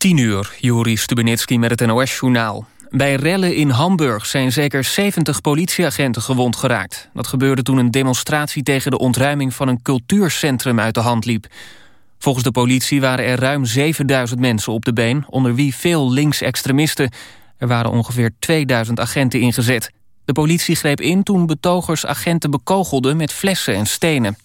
10 uur, Juri Stubenitski met het NOS-journaal. Bij rellen in Hamburg zijn zeker 70 politieagenten gewond geraakt. Dat gebeurde toen een demonstratie tegen de ontruiming van een cultuurcentrum uit de hand liep. Volgens de politie waren er ruim 7000 mensen op de been, onder wie veel linksextremisten. Er waren ongeveer 2000 agenten ingezet. De politie greep in toen betogers agenten bekogelden met flessen en stenen.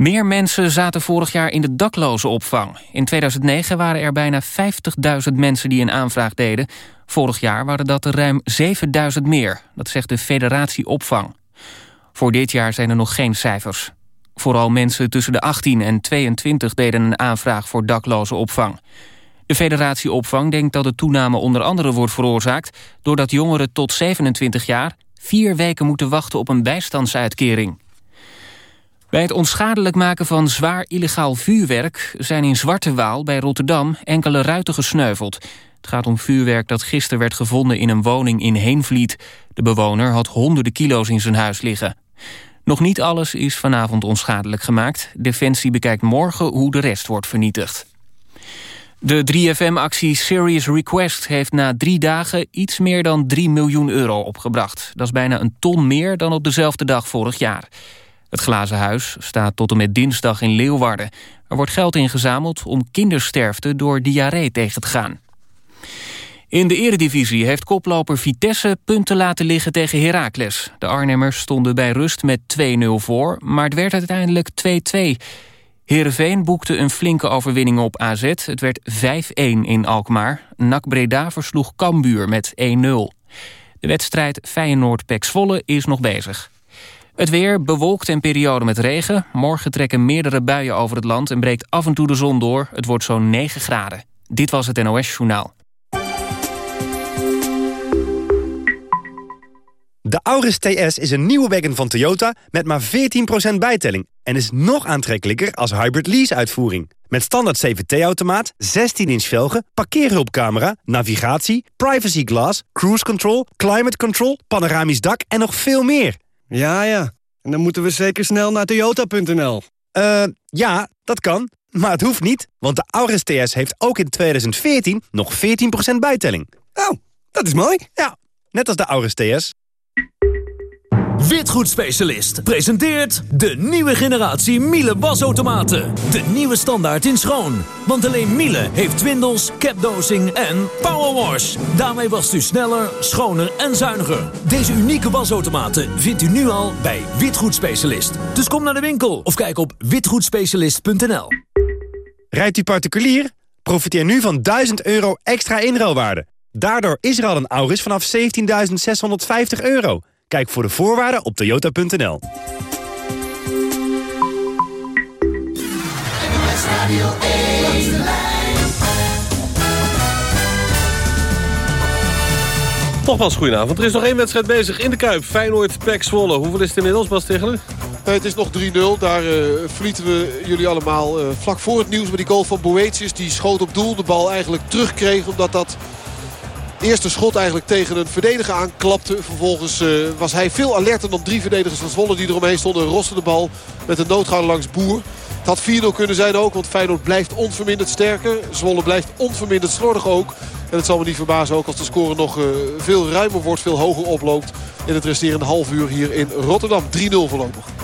Meer mensen zaten vorig jaar in de daklozenopvang. In 2009 waren er bijna 50.000 mensen die een aanvraag deden. Vorig jaar waren dat er ruim 7.000 meer. Dat zegt de Federatie Opvang. Voor dit jaar zijn er nog geen cijfers. Vooral mensen tussen de 18 en 22 deden een aanvraag voor daklozenopvang. De Federatie Opvang denkt dat de toename onder andere wordt veroorzaakt... doordat jongeren tot 27 jaar vier weken moeten wachten op een bijstandsuitkering. Bij het onschadelijk maken van zwaar illegaal vuurwerk... zijn in Zwarte Waal bij Rotterdam enkele ruiten gesneuveld. Het gaat om vuurwerk dat gisteren werd gevonden in een woning in Heenvliet. De bewoner had honderden kilo's in zijn huis liggen. Nog niet alles is vanavond onschadelijk gemaakt. Defensie bekijkt morgen hoe de rest wordt vernietigd. De 3FM-actie Serious Request heeft na drie dagen iets meer dan 3 miljoen euro opgebracht. Dat is bijna een ton meer dan op dezelfde dag vorig jaar. Het Glazen Huis staat tot en met dinsdag in Leeuwarden. Er wordt geld ingezameld om kindersterfte door diarree tegen te gaan. In de eredivisie heeft koploper Vitesse punten laten liggen tegen Heracles. De Arnhemmers stonden bij rust met 2-0 voor, maar het werd uiteindelijk 2-2. Heerenveen boekte een flinke overwinning op AZ. Het werd 5-1 in Alkmaar. NAC Breda versloeg Cambuur met 1-0. De wedstrijd Feyenoord-Pek Zwolle is nog bezig. Het weer bewolkt en periode met regen. Morgen trekken meerdere buien over het land en breekt af en toe de zon door. Het wordt zo'n 9 graden. Dit was het NOS Journaal. De Auris TS is een nieuwe wagon van Toyota met maar 14% bijtelling... en is nog aantrekkelijker als hybrid lease-uitvoering. Met standaard CVT-automaat, 16-inch velgen, parkeerhulpcamera... navigatie, privacy glass, cruise control, climate control... panoramisch dak en nog veel meer. Ja, ja. En dan moeten we zeker snel naar toyota.nl. Eh, ja, dat kan. Maar het hoeft niet, want de Auris TS heeft ook in 2014 nog 14% bijtelling. Oh, dat is mooi. Ja, net als de Auris TS. Witgoedspecialist presenteert de nieuwe generatie Miele wasautomaten. De nieuwe standaard in schoon. Want alleen Miele heeft twindels, capdosing en powerwash. Daarmee wast u sneller, schoner en zuiniger. Deze unieke wasautomaten vindt u nu al bij Witgoedspecialist. Dus kom naar de winkel of kijk op witgoedspecialist.nl. Rijdt u particulier? Profiteer nu van 1000 euro extra inruilwaarde. Daardoor is er al een Auris vanaf 17.650 euro. Kijk voor de voorwaarden op toyota.nl. Nogmaals, goedenavond. Er is nog één wedstrijd bezig in de Kuip. Feyenoord, Pek Zwolle. Hoeveel is het inmiddels, Bas Tichelen? Nee, het is nog 3-0. Daar uh, verlieten we jullie allemaal uh, vlak voor het nieuws met die goal van Boetius. Die schoot op doel. De bal eigenlijk terugkreeg omdat dat eerste schot eigenlijk tegen een verdediger aanklapte. Vervolgens uh, was hij veel alerter dan drie verdedigers van Zwolle die eromheen stonden. Roste de bal met een noodgang langs Boer. Het had 4-0 kunnen zijn ook, want Feyenoord blijft onverminderd sterker. Zwolle blijft onverminderd slordig ook. En het zal me niet verbazen ook als de score nog uh, veel ruimer wordt, veel hoger oploopt. In het resterende half uur hier in Rotterdam. 3-0 voorlopig.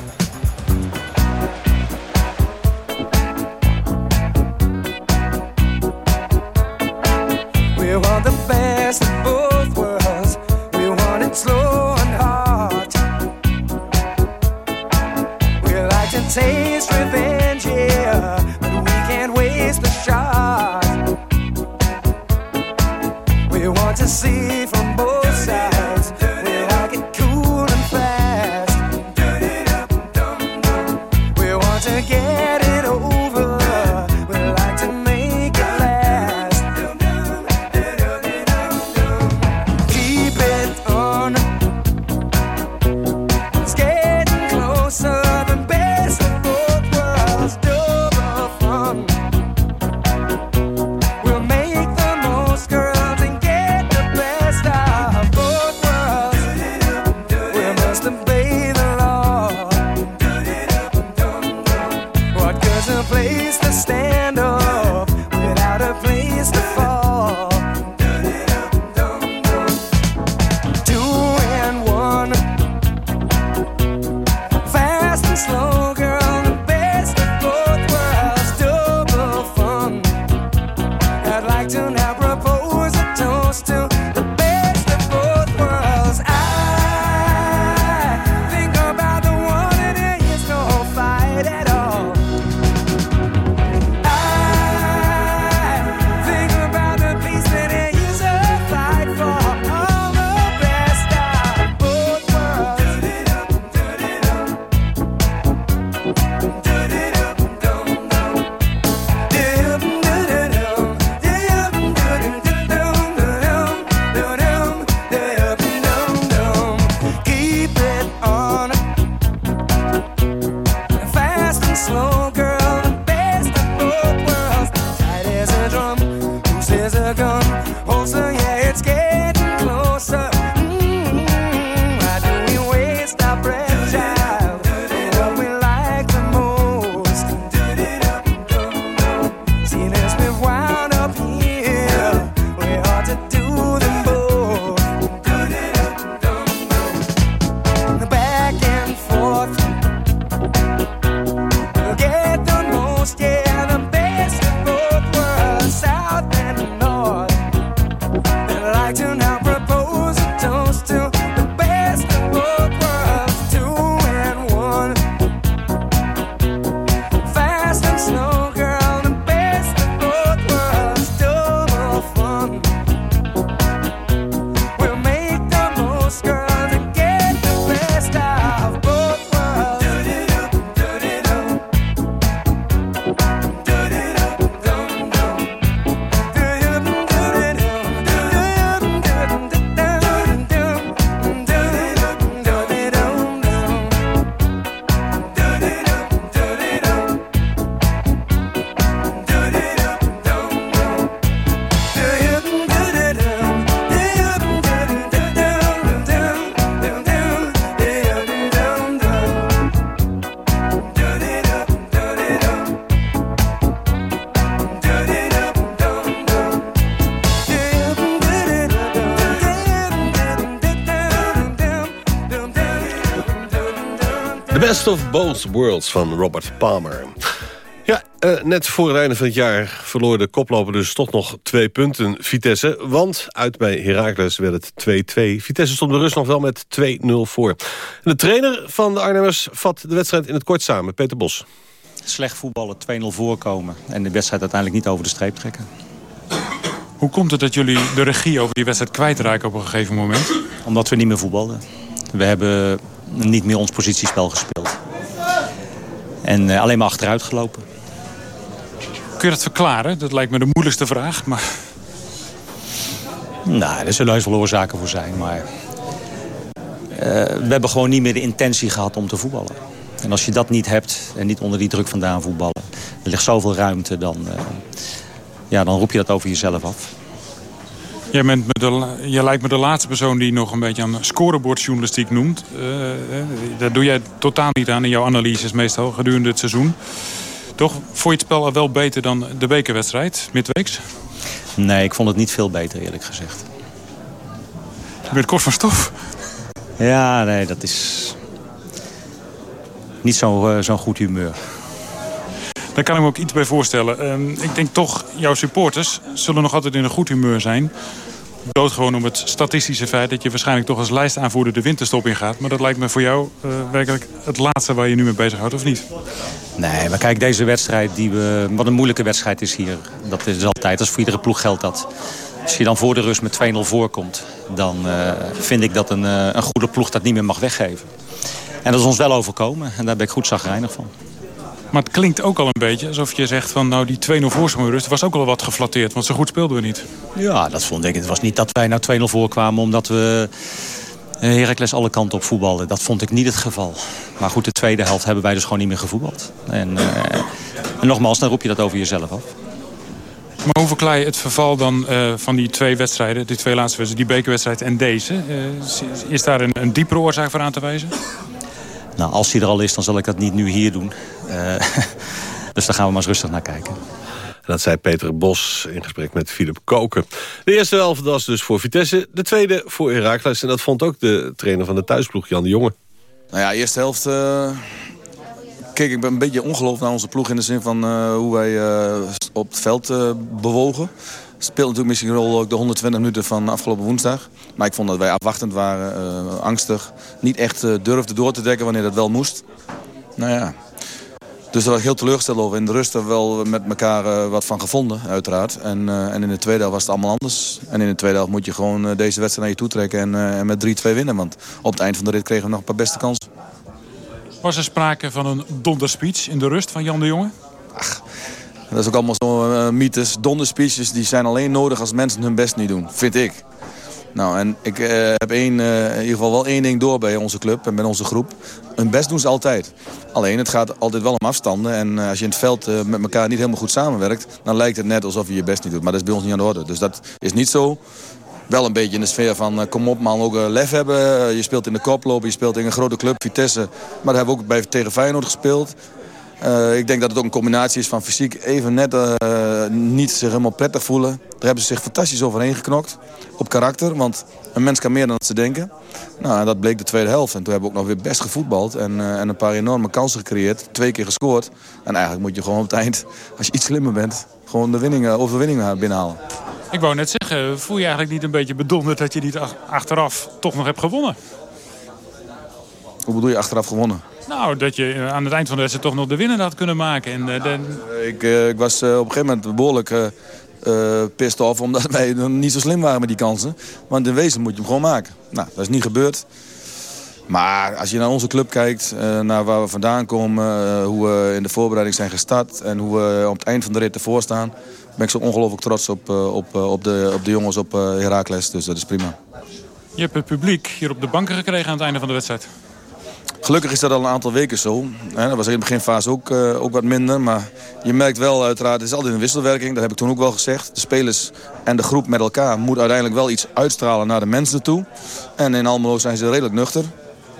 Best of Both Worlds van Robert Palmer. Ja, uh, net voor het einde van het jaar verloor de koploper dus toch nog twee punten Vitesse. Want uit bij Heracles werd het 2-2. Vitesse stond de rust nog wel met 2-0 voor. de trainer van de Arnhemmers vat de wedstrijd in het kort samen. Peter Bos. Slecht voetballen, 2-0 voorkomen en de wedstrijd uiteindelijk niet over de streep trekken. Hoe komt het dat jullie de regie over die wedstrijd kwijtraken op een gegeven moment? Omdat we niet meer voetbalden. We hebben niet meer ons positiespel gespeeld. En uh, alleen maar achteruit gelopen. Kun je dat verklaren? Dat lijkt me de moeilijkste vraag. Maar... Nou, er zullen heus wel oorzaken voor zijn. Maar uh, we hebben gewoon niet meer de intentie gehad om te voetballen. En als je dat niet hebt en niet onder die druk vandaan voetballen... er ligt zoveel ruimte, dan, uh, ja, dan roep je dat over jezelf af. Jij, bent de, jij lijkt me de laatste persoon die nog een beetje aan scorebordjournalistiek noemt. Uh, daar doe jij totaal niet aan in jouw analyses meestal gedurende het seizoen. Toch? Vond je het spel al wel beter dan de bekerwedstrijd, midweeks? Nee, ik vond het niet veel beter eerlijk gezegd. Je bent kort van stof. Ja, nee, dat is niet zo'n uh, zo goed humeur. Daar kan ik me ook iets bij voorstellen. Uh, ik denk toch, jouw supporters zullen nog altijd in een goed humeur zijn. Doodgewoon om het statistische feit dat je waarschijnlijk toch als lijstaanvoerder de winterstop ingaat. Maar dat lijkt me voor jou uh, werkelijk het laatste waar je nu mee bezighoudt, of niet? Nee, maar kijk, deze wedstrijd, die we, wat een moeilijke wedstrijd is hier. Dat is altijd, als voor iedere ploeg geldt dat. Als je dan voor de rust met 2-0 voorkomt, dan uh, vind ik dat een, uh, een goede ploeg dat niet meer mag weggeven. En dat is ons wel overkomen en daar ben ik goed zagrijnig van. Maar het klinkt ook al een beetje alsof je zegt van nou die 2-0 voorsprong rust was ook al wat geflatteerd. Want zo goed speelden we niet. Ja, dat vond ik. Het was niet dat wij nou 2-0 voorkwamen omdat we Heracles alle kanten op voetballen. Dat vond ik niet het geval. Maar goed, de tweede helft hebben wij dus gewoon niet meer gevoetbald. En, uh, en nogmaals, dan roep je dat over jezelf af. Maar hoe verklaar je het verval dan uh, van die twee wedstrijden, die twee laatste wedstrijden, die bekerwedstrijd en deze? Uh, is daar een, een diepere oorzaak voor aan te wijzen? Nou, als hij er al is, dan zal ik dat niet nu hier doen. Uh, dus daar gaan we maar eens rustig naar kijken. Dat zei Peter Bos in gesprek met Philip Koken. De eerste helft was dus voor Vitesse, de tweede voor Heracles. En dat vond ook de trainer van de thuisploeg, Jan de Jonge. Nou ja, eerste helft... Uh... Kijk, ik ben een beetje ongeloof naar onze ploeg... in de zin van uh, hoe wij uh, op het veld bewogen. Speelt natuurlijk misschien een rol ook de 120 minuten van afgelopen woensdag. Maar ik vond dat wij afwachtend waren, angstig. Niet echt durfden door te dekken wanneer dat wel moest. Nou ja, dus daar was ik heel teleurgesteld over. In de rust hebben we wel met elkaar uh, wat van gevonden, uiteraard. En, uh, en in de tweede helft was het allemaal anders. En in de tweede helft moet je gewoon uh, deze wedstrijd naar je toe trekken en, en met 3-2 winnen. Want op het eind van de rit kregen we nog een paar beste kansen. Was er sprake van een donderspeech in de rust van Jan de Jonge? Ach, dat is ook allemaal zo'n mythes. Donderspeeches die zijn alleen nodig als mensen hun best niet doen, vind ik. Nou, en ik uh, heb één, uh, in ieder geval wel één ding door bij onze club en bij onze groep. Hun best doen ze altijd. Alleen, het gaat altijd wel om afstanden. En uh, als je in het veld met elkaar niet helemaal goed samenwerkt... dan lijkt het net alsof je je best niet doet. Maar dat is bij ons niet aan de orde. Dus dat is niet zo. Wel een beetje in de sfeer van, kom op man, ook lef hebben. je speelt in de koploper, je speelt in een grote club, Vitesse. Maar daar hebben we ook bij, tegen Feyenoord gespeeld. Uh, ik denk dat het ook een combinatie is van fysiek even net uh, niet zich helemaal prettig voelen. Daar hebben ze zich fantastisch overheen geknokt. Op karakter, want een mens kan meer dan ze denken. Nou, dat bleek de tweede helft. En toen hebben we ook nog weer best gevoetbald. En, uh, en een paar enorme kansen gecreëerd. Twee keer gescoord. En eigenlijk moet je gewoon op het eind, als je iets slimmer bent... gewoon de winning, overwinning binnenhalen. Ik wou net zeggen, voel je eigenlijk niet een beetje bedonderd... dat je niet achteraf toch nog hebt gewonnen? Hoe bedoel je achteraf gewonnen? Nou, dat je aan het eind van de wedstrijd toch nog de winnaar had kunnen maken. En, uh, de... ik, uh, ik, was uh, op een gegeven moment behoorlijk pissed off... omdat wij niet zo slim waren met die kansen. Want in wezen moet je hem gewoon maken. Nou, dat is niet gebeurd. Maar als je naar onze club kijkt, naar waar we vandaan komen... hoe we in de voorbereiding zijn gestart... en hoe we op het eind van de rit ervoor staan... ben ik zo ongelooflijk trots op, op, op, de, op de jongens op Heracles. Dus dat is prima. Je hebt het publiek hier op de banken gekregen aan het einde van de wedstrijd. Gelukkig is dat al een aantal weken zo. Dat was in de beginfase ook, uh, ook wat minder. Maar je merkt wel uiteraard, het is altijd een wisselwerking. Dat heb ik toen ook wel gezegd. De spelers en de groep met elkaar moet uiteindelijk wel iets uitstralen naar de mensen toe. En in Almelo zijn ze redelijk nuchter.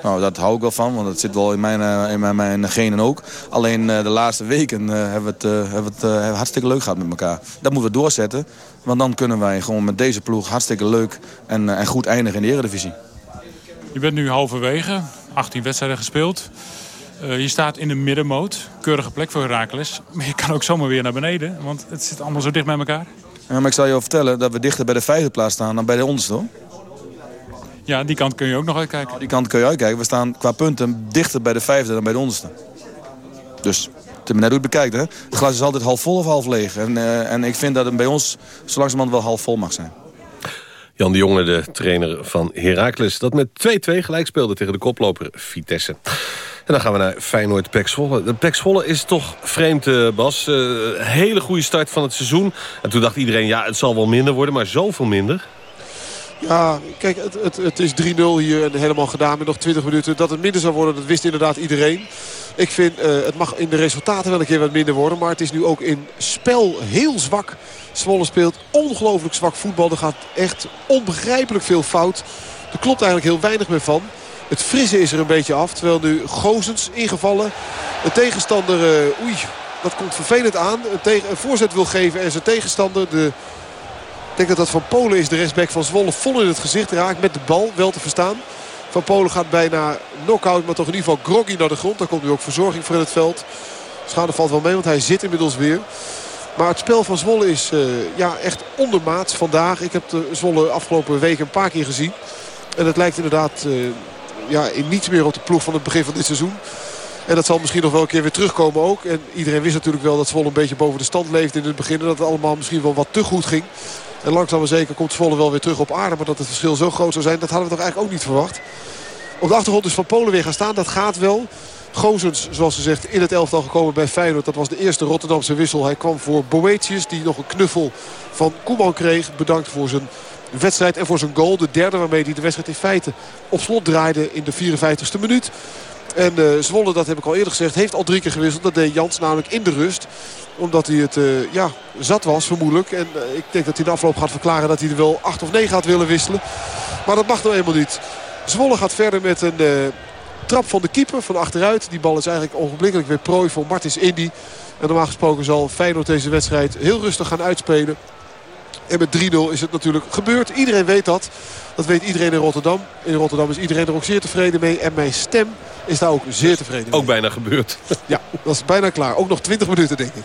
Nou, dat hou ik wel van, want dat zit wel in mijn, uh, in mijn, mijn genen ook. Alleen uh, de laatste weken hebben we het, hebben het hartstikke leuk gehad met elkaar. Dat moeten we doorzetten, want dan kunnen wij gewoon met deze ploeg hartstikke leuk en, en goed eindigen in de Eredivisie. Je bent nu halverwege, 18 wedstrijden gespeeld. Uh, je staat in de middenmoot. Keurige plek voor Herakles. Maar je kan ook zomaar weer naar beneden. Want het zit allemaal zo dicht bij elkaar. Ja, maar ik zal je vertellen dat we dichter bij de vijfde plaats staan dan bij de onderste. Hoor. Ja, die kant kun je ook nog uitkijken. Nou, die kant kun je uitkijken. We staan qua punten dichter bij de vijfde dan bij de onderste. Dus het is net hoe het bekijkt. Hè? Het glas is altijd half vol of half leeg. En, uh, en ik vind dat het bij ons zo langzamerhand wel half vol mag zijn. Jan de Jonge, de trainer van Heracles... dat met 2-2 gelijk speelde tegen de koploper Vitesse. En dan gaan we naar Feyenoord Pek. De Pek is toch vreemd, uh, Bas. Uh, hele goede start van het seizoen. En toen dacht iedereen, ja, het zal wel minder worden, maar zoveel minder. Ja, kijk, het, het, het is 3-0 hier en helemaal gedaan met nog 20 minuten. Dat het minder zou worden, dat wist inderdaad iedereen. Ik vind, uh, het mag in de resultaten wel een keer wat minder worden. Maar het is nu ook in spel heel zwak. Zwolle speelt ongelooflijk zwak voetbal. Er gaat echt onbegrijpelijk veel fout. Er klopt eigenlijk heel weinig meer van. Het frisse is er een beetje af. Terwijl nu Gozens ingevallen. De tegenstander, uh, oei, dat komt vervelend aan. Een, een voorzet wil geven en zijn tegenstander, de denk dat dat Van Polen is, de rechtsback van Zwolle, vol in het gezicht raakt met de bal. Wel te verstaan. Van Polen gaat bijna knock-out, maar toch in ieder geval groggy naar de grond. Daar komt nu ook verzorging voor in het veld. Schade valt wel mee, want hij zit inmiddels weer. Maar het spel van Zwolle is uh, ja, echt ondermaats vandaag. Ik heb de Zwolle afgelopen week een paar keer gezien. En het lijkt inderdaad uh, ja, in niets meer op de ploeg van het begin van dit seizoen. En dat zal misschien nog wel een keer weer terugkomen ook. En iedereen wist natuurlijk wel dat Zwolle een beetje boven de stand leefde in het begin. Dat het allemaal misschien wel wat te goed ging. En langzaam maar zeker komt Zwolle wel weer terug op aarde. Maar dat het verschil zo groot zou zijn, dat hadden we toch eigenlijk ook niet verwacht. Op de achtergrond is Van Polen weer gaan staan. Dat gaat wel. Gozens, zoals ze zegt, in het elftal gekomen bij Feyenoord. Dat was de eerste Rotterdamse wissel. Hij kwam voor Boetius, die nog een knuffel van Koeman kreeg. Bedankt voor zijn wedstrijd en voor zijn goal. De derde waarmee hij de wedstrijd in feite op slot draaide in de 54ste minuut. En uh, Zwolle, dat heb ik al eerder gezegd, heeft al drie keer gewisseld. Dat deed Jans namelijk in de rust omdat hij het uh, ja, zat was vermoedelijk. En uh, ik denk dat hij de afloop gaat verklaren dat hij er wel 8 of 9 gaat willen wisselen. Maar dat mag nou eenmaal niet. Zwolle gaat verder met een trap van de keeper van achteruit. Die bal is eigenlijk ogenblikkelijk weer prooi voor Martins Indy. En normaal gesproken zal Feyenoord deze wedstrijd heel rustig gaan uitspelen. En met 3-0 is het natuurlijk gebeurd. Iedereen weet dat. Dat weet iedereen in Rotterdam. In Rotterdam is iedereen er ook zeer tevreden mee. En mijn stem is daar ook zeer tevreden mee. Ook bijna gebeurd. Ja, dat is bijna klaar. Ook nog 20 minuten denk ik.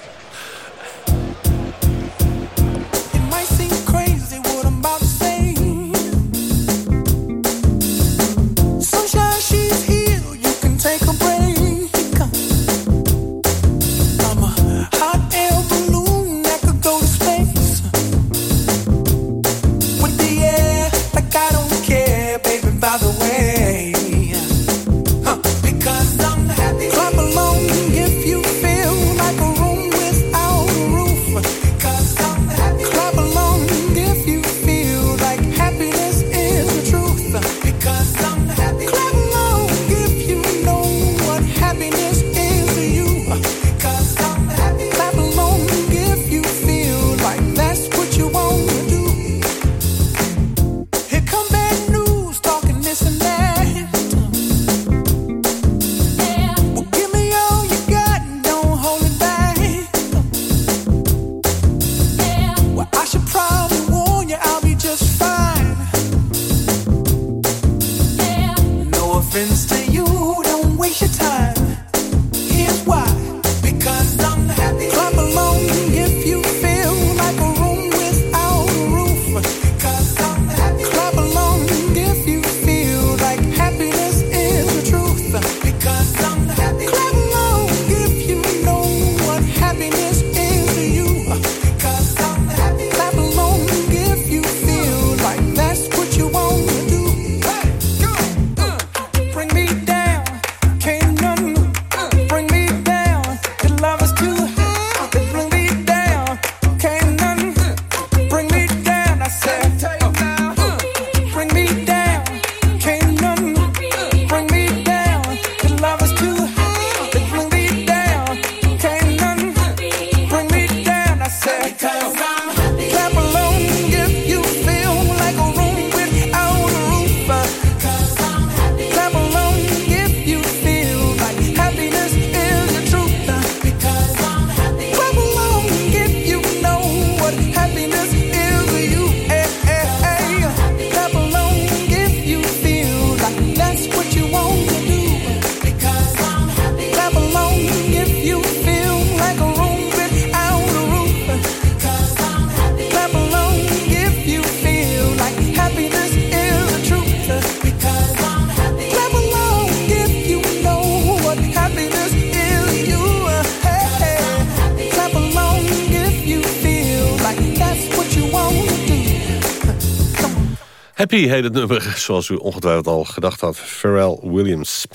Happy heet het nummer, zoals u ongetwijfeld al gedacht had. Pharrell Williams.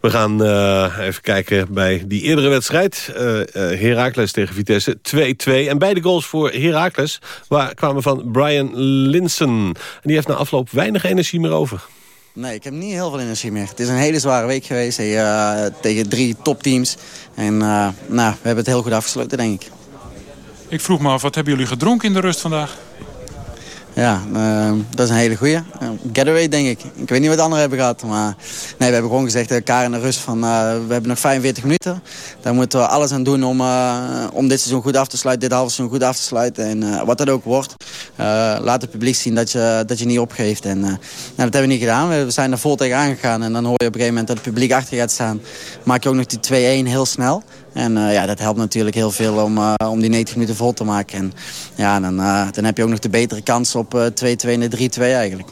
We gaan uh, even kijken bij die eerdere wedstrijd. Uh, uh, Heracles tegen Vitesse, 2-2. En beide goals voor Heracles waar, kwamen van Brian Linsen. En die heeft na afloop weinig energie meer over. Nee, ik heb niet heel veel energie meer. Het is een hele zware week geweest uh, tegen drie topteams. En uh, nou, we hebben het heel goed afgesloten, denk ik. Ik vroeg me af, wat hebben jullie gedronken in de rust vandaag? Ja, uh, dat is een hele goeie. Getaway, denk ik. Ik weet niet wat anderen hebben gehad. Maar nee, we hebben gewoon gezegd elkaar in de rust van... we hebben nog 45 minuten. Daar moeten we alles aan doen om, om dit seizoen goed af te sluiten. Dit halve seizoen goed af te sluiten. En wat dat ook wordt. Laat het publiek zien dat je, dat je niet opgeeft. En nou, dat hebben we niet gedaan. We zijn er vol tegen aangegaan. En dan hoor je op een gegeven moment dat het publiek achter gaat staan. Maak je ook nog die 2-1 heel snel. En uh, ja, dat helpt natuurlijk heel veel om, om die 90 minuten vol te maken. En ja, dan, dan heb je ook nog de betere kans op 2-2 en 3-2 eigenlijk.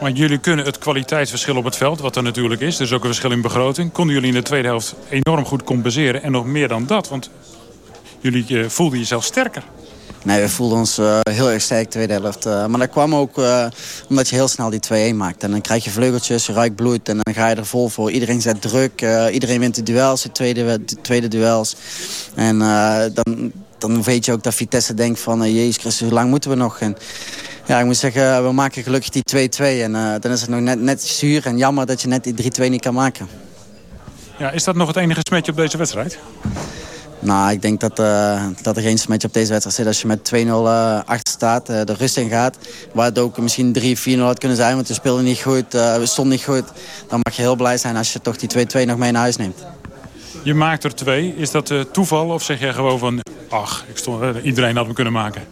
Maar jullie kunnen het kwaliteitsverschil op het veld, wat er natuurlijk is... dus ook een verschil in begroting... konden jullie in de tweede helft enorm goed compenseren. En nog meer dan dat, want jullie voelden jezelf sterker. Nee, we voelden ons uh, heel erg sterk tweede helft. Uh, maar dat kwam ook uh, omdat je heel snel die 2-1 maakt. En dan krijg je vleugeltjes, je ruikt bloed en dan ga je er vol voor. Iedereen zet druk, iedereen wint de duels, de tweede, de tweede duels. En dan, dan weet je ook dat Vitesse denkt van... Jezus Christus, hoe lang moeten we nog? En, ja, ik moet zeggen, we maken gelukkig die 2-2. En dan is het nog net, net zuur en jammer dat je net die 3-2 niet kan maken. Ja, is dat nog het enige smetje op deze wedstrijd? Nou, ik denk dat, uh, dat er geen smetje op deze wedstrijd zit. Als je met 2-0 uh, achter staat, uh, de rust in gaat... waar het ook misschien 3-4-0 had kunnen zijn... want we speelden niet goed, we stonden niet goed... dan mag je heel blij zijn als je toch die 2-2 nog mee naar huis neemt. Je maakt er twee. Is dat toeval of zeg je gewoon van... ach, ik stond, iedereen had hem kunnen maken?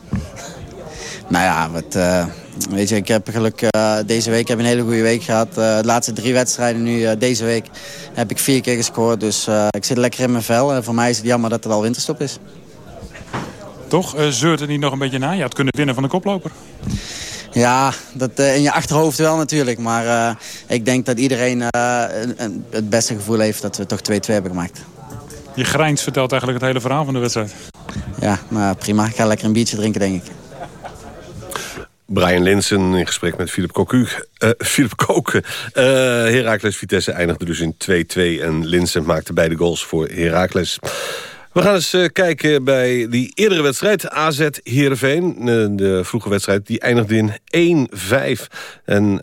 Nou ja, wat, uh, weet je, ik heb geluk uh, deze week heb een hele goede week gehad. Uh, de laatste drie wedstrijden nu deze week heb ik vier keer gescoord. Dus ik zit lekker in mijn vel. En voor mij is het jammer dat het al winterstop is. Toch? zeurt het niet nog een beetje na? Je had kunnen winnen van de koploper. Ja, dat, in je achterhoofd wel natuurlijk. Maar ik denk dat iedereen het beste gevoel heeft dat we toch 2-2 hebben gemaakt. Je grijns vertelt eigenlijk het hele verhaal van de wedstrijd. Ja, nou, prima. Ik ga lekker een biertje drinken, denk ik. Brian Linsen in gesprek met Philip Cocu. Uh, Philip Koken. Uh, Heracles Vitesse eindigde dus in 2-2 en Linsen maakte beide goals voor Heracles. We gaan eens uh, kijken bij die eerdere wedstrijd. AZ Heerenveen, de vroege wedstrijd, die eindigde in 1-5. En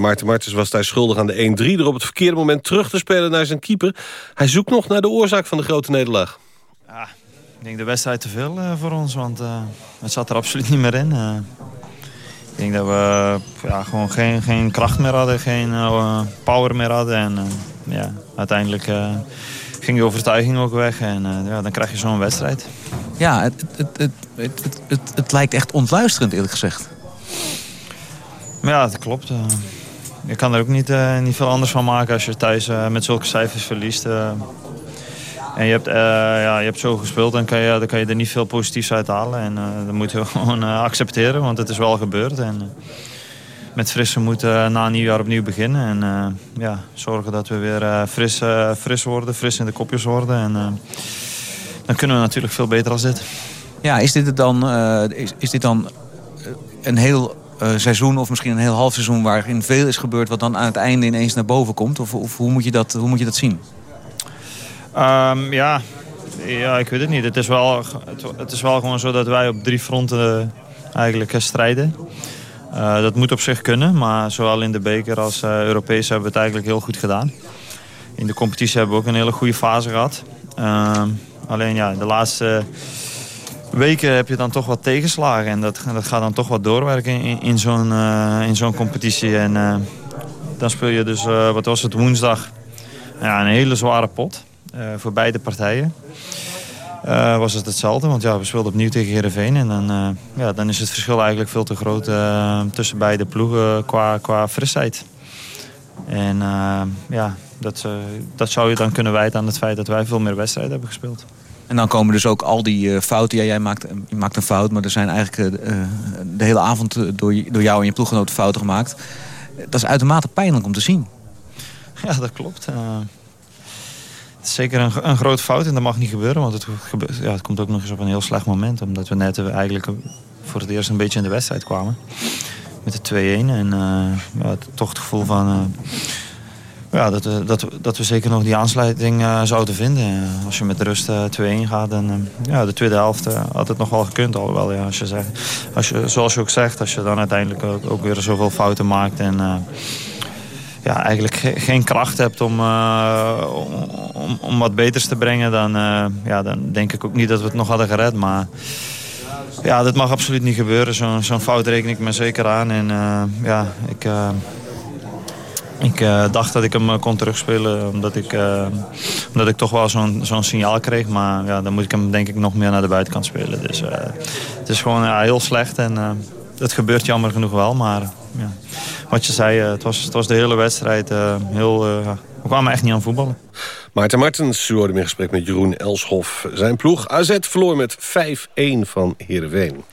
Maarten Martens was daar schuldig aan de 1-3... door op het verkeerde moment terug te spelen naar zijn keeper. Hij zoekt nog naar de oorzaak van de grote nederlaag. Ja, ik denk de wedstrijd te veel voor ons, want het zat er absoluut niet meer in. Ik denk dat we ja, gewoon geen, geen kracht meer hadden, geen uh, power meer hadden. En uh, ja, uiteindelijk uh, ging de overtuiging ook weg en ja, dan krijg je zo'n wedstrijd. Ja, het, het, het, het, het, het, lijkt echt ontluisterend eerlijk gezegd. Ja, dat klopt. je kan er ook niet, niet veel anders van maken als je thuis met zulke cijfers verliest. En je hebt, uh, ja, je hebt zo gespeeld, dan kan, je, dan kan je er niet veel positiefs uit halen. En uh, dat moeten we gewoon uh, accepteren, want het is wel gebeurd. En met frisse moeten na nieuwjaar opnieuw beginnen. En ja, zorgen dat we weer fris, fris worden, fris in de kopjes worden. En dan kunnen we natuurlijk veel beter als dit. Ja, is dit, het dan, is, is dit dan een heel seizoen of misschien een heel half seizoen... waarin veel is gebeurd wat dan aan het einde ineens naar boven komt? Of, of hoe, moet je dat, hoe moet je dat zien? Um, ja. ja, ik weet het niet. Het is, wel, het, is wel gewoon zo dat wij op drie fronten eigenlijk strijden. Uh, dat moet op zich kunnen, maar zowel in de beker als uh, Europees hebben we het eigenlijk heel goed gedaan. In de competitie hebben we ook een hele goede fase gehad. Uh, alleen ja, de laatste weken heb je dan toch wat tegenslagen. En dat, dat gaat dan toch wat doorwerken in, in zo'n in zo'n competitie. En dan speel je dus, wat was het, woensdag, ja, een hele zware pot. Uh, voor beide partijen. Uh, was het hetzelfde, want ja, we speelden opnieuw tegen Heerenveen. En dan, uh, ja, dan is het verschil eigenlijk veel te groot tussen beide ploegen qua, qua frisheid. En ja, dat, dat zou je dan kunnen wijten aan het feit dat wij veel meer wedstrijden hebben gespeeld. En dan komen dus ook al die fouten. Ja, jij maakt, je maakt een fout, maar er zijn eigenlijk de hele avond door, door jou en je ploeggenoten fouten gemaakt. Dat is uitermate pijnlijk om te zien. Ja, dat klopt zeker een, een grote fout en dat mag niet gebeuren. Want het, gebeurt, ja, het komt ook nog eens op een heel slecht moment. Omdat we net eigenlijk voor het eerst een beetje in de wedstrijd kwamen. Met de 2-1. En ja, toch het gevoel van... Uh, ja, dat, we, dat, dat we zeker nog die aansluiting zouden vinden. Als je met rust 2-1 gaat. En, ja, de tweede helft had het nog wel gekund. Alhoewel, ja, als je zegt, als je, zoals je ook zegt, als je dan uiteindelijk ook, ook weer zoveel fouten maakt. En, ja, eigenlijk ge geen kracht hebt om, uh, om, om, wat beters te brengen... Dan, uh, ja, dan denk ik ook niet dat we het nog hadden gered. Maar ja, dat mag absoluut niet gebeuren. Zo'n zo fout reken ik me zeker aan. En uh, ja, ik... Ik dacht dat ik hem kon terugspelen omdat ik, omdat ik toch wel zo'n zo'n signaal kreeg. Maar ja, dan moet ik hem denk ik nog meer naar de buitenkant spelen. Dus het is gewoon heel slecht en het gebeurt jammer genoeg wel. Maar ja, wat je zei, het, was, het was de hele wedstrijd heel... we kwamen echt niet aan voetballen. Maarten Martens, u hoorde in gesprek met Jeroen Elshoff. Zijn ploeg AZ verloor met 5-1 van Heerenveen.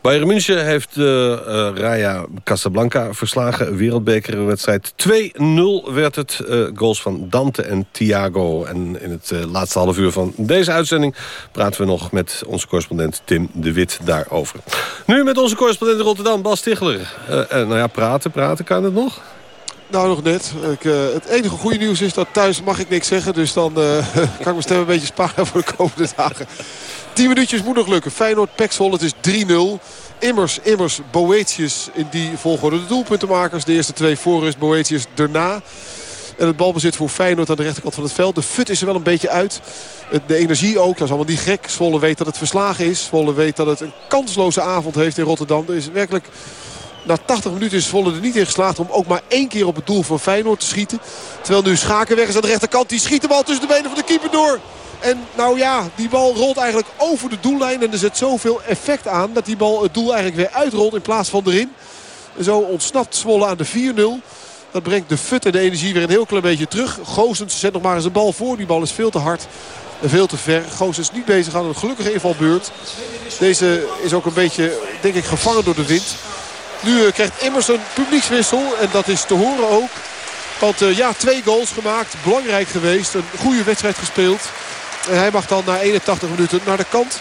Bayern München heeft uh, uh, Raya Casablanca verslagen. Wereldbekerwedstrijd 2-0 werd het. Uh, goals van Dante en Thiago. En in het laatste half uur van deze uitzending... praten we nog met onze correspondent Tim de Wit daarover. Nu met onze correspondent in Rotterdam, Bas Ticheler. nou ja, praten, praten, kan het nog? Nou, nog net. Ik, het enige goede nieuws is dat thuis mag ik niks zeggen. Dus dan kan ik mijn stem een beetje sparen voor de komende dagen. 10 minuutjes moet nog lukken. Feyenoord, Pexhol, het is 3-0. Immers, Immers, Boetius in die volgorde de doelpuntenmakers. De eerste twee voorrust, Boetius daarna. En het balbezit voor Feyenoord aan de rechterkant van het veld. De fut is er wel een beetje uit. De energie ook, dat is allemaal niet gek. Zwolle weet dat het verslagen is. Zwolle weet dat het een kansloze avond heeft in Rotterdam. Er is werkelijk... Na 80 minuten is Zwolle er niet in geslaagd om ook maar één keer op het doel van Feyenoord te schieten. Terwijl nu Schaken weg is aan de rechterkant. Die schiet de bal tussen de benen van de keeper door. En nou ja, die bal rolt eigenlijk over de doellijn. En er zit zoveel effect aan dat die bal het doel eigenlijk weer uitrolt in plaats van erin. Zo ontsnapt Zwolle aan de 4-0. Dat brengt de fut en de energie weer een heel klein beetje terug. Goosens zet nog maar eens een bal voor. Die bal is veel te hard en veel te ver. Goosens niet bezig aan een gelukkige invalbeurt. Deze is ook een beetje, denk ik, gevangen door de wind. Nu eh, krijgt Immers een publiekswissel. En dat is te horen ook. Want uh, ja, twee goals gemaakt. Belangrijk geweest. Een goede wedstrijd gespeeld. Hij mag dan na 81 minuten naar de kant.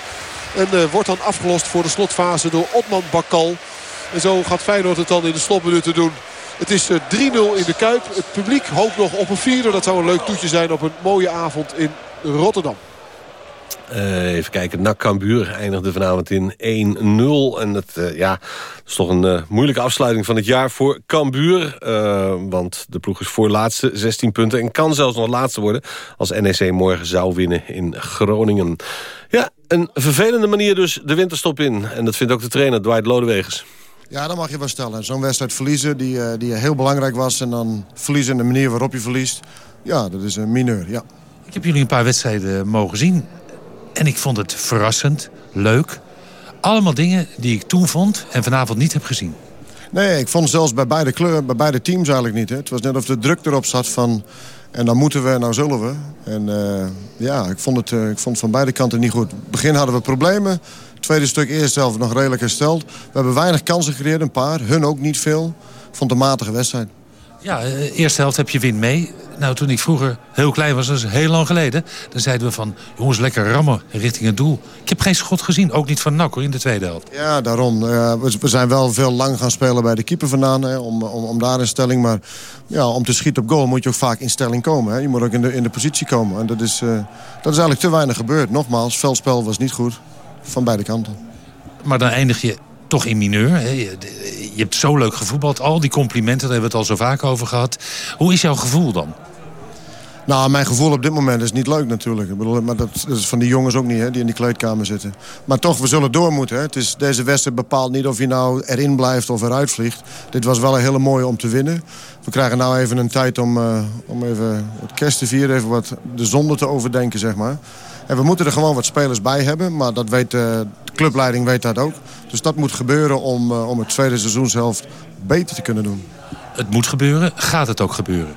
En uh, wordt dan afgelost voor de slotfase door Otman Bakal. En zo gaat Feyenoord het dan in de slotminuten doen. Het is uh, 3-0 in de Kuip. Het publiek hoopt nog op een vierde. Dat zou een leuk toetje zijn op een mooie avond in Rotterdam. Uh, even kijken, NAC Cambuur eindigde vanavond in 1-0. En dat, uh, ja, dat is toch een uh, moeilijke afsluiting van het jaar voor Cambuur. want de ploeg is voor laatste 16 punten en kan zelfs nog laatste worden... als NEC morgen zou winnen in Groningen. Ja, een vervelende manier dus de winterstop in. En dat vindt ook de trainer Dwight Lodewegers. Ja, dat mag je wel stellen. Zo'n wedstrijd verliezen die, die heel belangrijk was... en dan verliezen in de manier waarop je verliest... ja, dat is een mineur, ja. Ik heb jullie een paar wedstrijden mogen zien. En ik vond het verrassend, leuk. Allemaal dingen die ik toen vond en vanavond niet heb gezien. Nee, ik vond zelfs bij beide, kleur, bij beide teams eigenlijk niet. Hè. Het was net of de druk erop zat van... en dan moeten we, nou zullen we. En uh, ja, ik vond, het, uh, ik vond van beide kanten niet goed. Begin hadden we problemen. tweede stuk eerst zelf nog redelijk hersteld. We hebben weinig kansen gecreëerd, een paar. Hun ook niet veel. Ik vond het een matige wedstrijd. Ja, de eerste helft heb je win mee. Nou, toen ik vroeger heel klein was, dat is heel lang geleden... dan zeiden we van, jongens, lekker rammen richting het doel. Ik heb geen schot gezien, ook niet van Nak in de tweede helft. Ja, daarom. Uh, we, zijn wel veel lang gaan spelen bij de keeper vandaan... Hè, om, om, om daar in stelling. Maar ja, om te schieten op goal moet je ook vaak in stelling komen. Hè. Je moet ook in de, in de positie komen. En dat is, uh, dat is eigenlijk te weinig gebeurd. Nogmaals, veldspel was niet goed. Van beide kanten. Maar dan eindig je toch in mineur. Je, hebt zo leuk gevoetbald. Al die complimenten, daar hebben we het al zo vaak over gehad. Hoe is jouw gevoel dan? Nou, mijn gevoel op dit moment is niet leuk natuurlijk. Ik bedoel, maar dat, is van die jongens ook niet, hè, die in die kleedkamer zitten. Maar toch, we zullen door moeten. Hè. Het is, deze wedstrijd bepaalt niet of je nou erin blijft of eruit vliegt. Dit was wel een hele mooie om te winnen. We krijgen nou even een tijd om, uh, om even het kerst te. Even wat de zonde te overdenken, zeg maar. En we moeten er gewoon wat spelers bij hebben. Maar dat weet, uh, de clubleiding weet dat ook. Dus dat moet gebeuren om, uh, om het tweede seizoenshelft beter te kunnen doen. Het moet gebeuren. Gaat het ook gebeuren?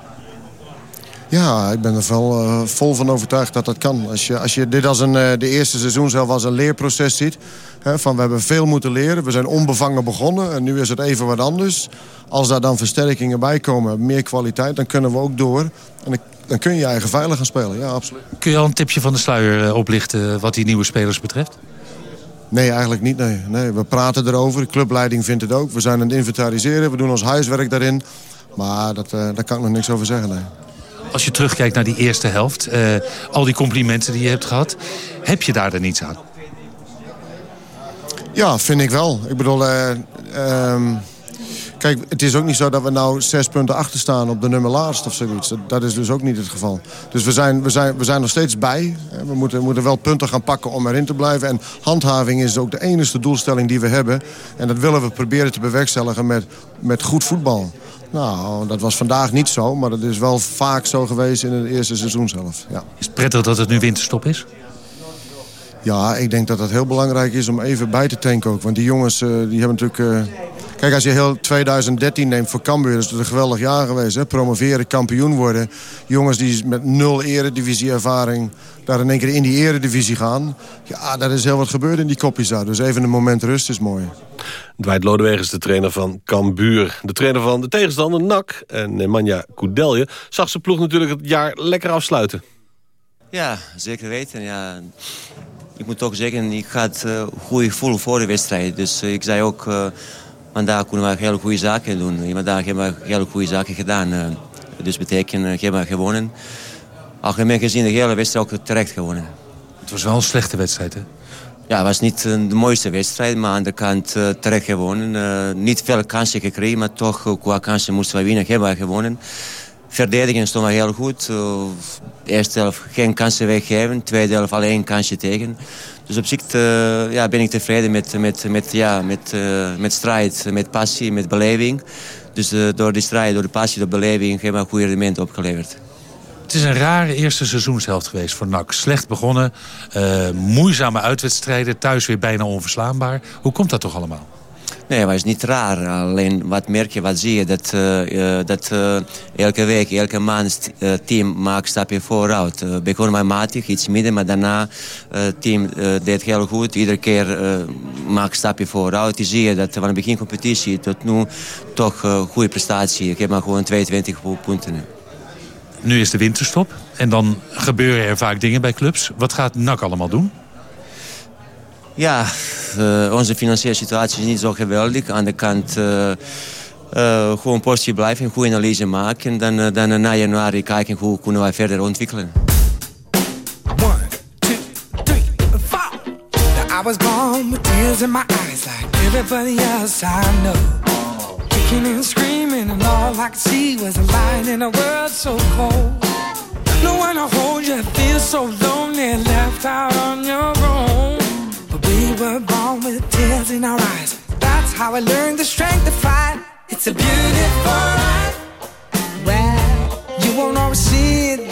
Ja, ik ben er wel uh, vol van overtuigd dat dat kan. Als je, als je dit als een, uh, de eerste seizoen zelf als een leerproces ziet... Hè, van we hebben veel moeten leren, we zijn onbevangen begonnen... en nu is het even wat anders. Als daar dan versterkingen bij komen, meer kwaliteit... dan kunnen we ook door. En ik, dan kun je je eigen veilig gaan spelen. Ja, absoluut. Kun je al een tipje van de sluier eh, oplichten wat die nieuwe spelers betreft? Nee, eigenlijk niet. Nee. Nee, we praten erover. De clubleiding vindt het ook. We zijn aan het inventariseren. We doen ons huiswerk daarin. Maar dat, uh, daar kan ik nog niks over zeggen. Nee. Als je terugkijkt naar die eerste helft, uh, al die complimenten die je hebt gehad, heb je daar dan niets aan? Ja, vind ik wel. Ik bedoel, uh, um, kijk, het is ook niet zo dat we nou zes punten achter staan op de nummer laatst of zoiets. Dat, dat, is dus ook niet het geval. Dus we zijn, we zijn, we zijn nog steeds bij. We moeten, moeten wel punten gaan pakken om erin te blijven. En handhaving is ook de enige doelstelling die we hebben. En dat willen we proberen te bewerkstelligen met, met goed voetbal. Nou, dat was vandaag niet zo, maar dat is wel vaak zo geweest in het eerste seizoen zelf. Ja. Is het prettig dat het nu winterstop is? Ja, ik denk dat dat heel belangrijk is om even bij te tanken ook. Want die jongens, uh, die hebben natuurlijk... Uh... Kijk, als je heel 2013 neemt voor Cambuur, is het een geweldig jaar geweest. Hè? Promoveren, kampioen worden. Jongens die met nul eredivisie-ervaring daar in één keer in die eredivisie gaan. Ja, daar is heel wat gebeurd in die kopjes daar. Dus even een moment rust is mooi. Dwight Lodeweg is de trainer van Cambuur. De trainer van de tegenstander NAC en Nemanja Koudelje... zag zijn ploeg natuurlijk het jaar lekker afsluiten. Ja, zeker weten. Ja. Ik moet toch zeggen, ik had uh, goed gevoel voor de wedstrijd. Dus uh, ik zei ook, uh, vandaag kunnen we hele goede zaken doen. Vandaag hebben we hele goede zaken gedaan. dus betekent, uh, hebben we gewonnen. Algemeen gezien de hele wedstrijd ook terecht gewonnen. Het was wel een slechte wedstrijd, hè? Ja, het was niet de mooiste wedstrijd, maar aan de kant uh, terecht gewonnen. Uh, niet veel kansen gekregen, maar toch uh, qua kansen moesten we winnen, hebben we gewonnen. Verdedigen stond we heel goed. Uh, eerste helft geen kansen weggeven, tweede helft alleen een kansje tegen. Dus op zich uh, ja, ben ik tevreden met, met, met, ja, met, uh, met strijd, met passie, met beleving. Dus door die strijd, door de passie, door de beleving hebben we goede elementen opgeleverd. Het is een rare eerste seizoenshelft geweest voor NAC. Slecht begonnen, moeizame uitwedstrijden, thuis weer bijna onverslaanbaar. Hoe komt dat toch allemaal? Nee, maar het is niet raar. Alleen wat merk je, wat zie je, dat, uh, dat uh, elke week, elke maand het team maakt stapje vooruit. Uh, begon maar matig, iets midden, maar daarna het team deed heel goed. Iedere keer maakt stapje vooruit. Je zie je dat van het begin competitie tot nu toch goede prestatie. Ik heb maar gewoon 22 punten. Nu is de winterstop en dan gebeuren er vaak dingen bij clubs. Wat gaat NAC allemaal doen? Ja, uh, onze financiële situatie is niet zo geweldig. Aan de kant uh, uh, gewoon positief blijven, een goede analyse maken. Dan, uh, dan na januari kijken hoe kunnen wij verder ontwikkelen. One, two, three, four. I was born with tears in my eyes like everybody else I know. Kicking and screaming and all I could see was a light in a world so cold. No one to hold you, feel so lonely, left out on your own. We were born with tears in our eyes. That's how I learned the strength to fight. It's a beautiful life. Well, you won't always see it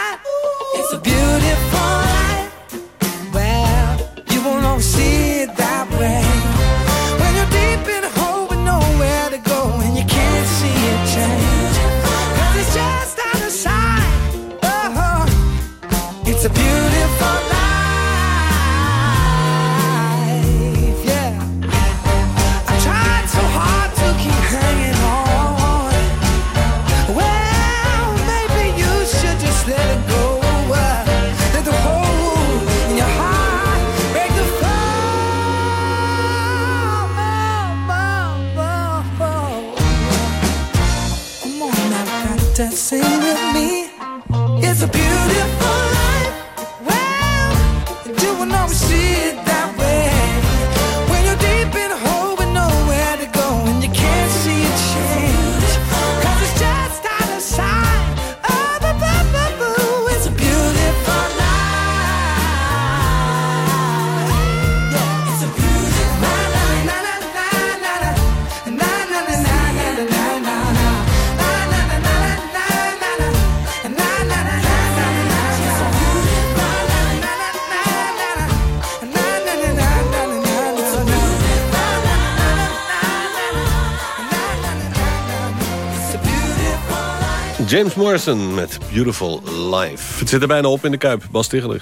James Morrison met Beautiful Life. Het zit er bijna op in de Kuip. Bas Tegeler.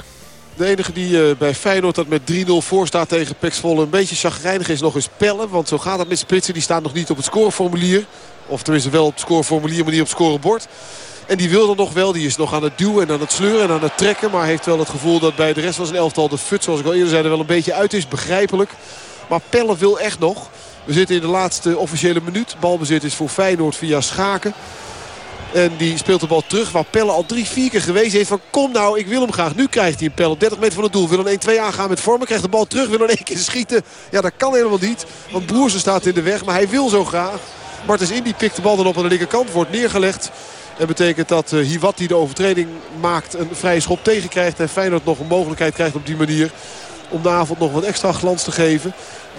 De enige die uh, bij Feyenoord dat met 3-0 voor staat tegen Pek Zwolle een beetje chagrijnig is nog eens pellen. Want zo gaat het met spitsen. Die staan nog niet op het scoreformulier. Of tenminste wel op het scoreformulier, maar niet op het scorebord. En die wil dan nog wel. Die is nog aan het duwen en aan het sleuren en aan het trekken. Maar heeft wel het gevoel dat bij de rest van zijn elftal de fut, zoals ik al eerder zei, er wel een beetje uit is. Begrijpelijk. Maar Pelle wil echt nog. We zitten in de laatste officiële minuut. Balbezit is voor Feyenoord via Schaken. En die speelt de bal terug waar Pelle al drie, vier keer gewezen heeft. Van kom nou, ik wil hem graag. Nu krijgt hij een Pelle 30 meter van het doel. Wil een 1-2 aangaan met vormen. Krijgt de bal terug. Wil een één keer schieten. Ja, dat kan helemaal niet. Want Broersen staat in de weg. Maar hij wil zo graag. Martens Indy pikt de bal dan op aan de linkerkant. Wordt neergelegd. En betekent dat uh, Hiwat die de overtreding maakt een vrije schop tegenkrijgt. En Feyenoord nog een mogelijkheid krijgt op die manier. Om de avond nog wat extra glans te geven.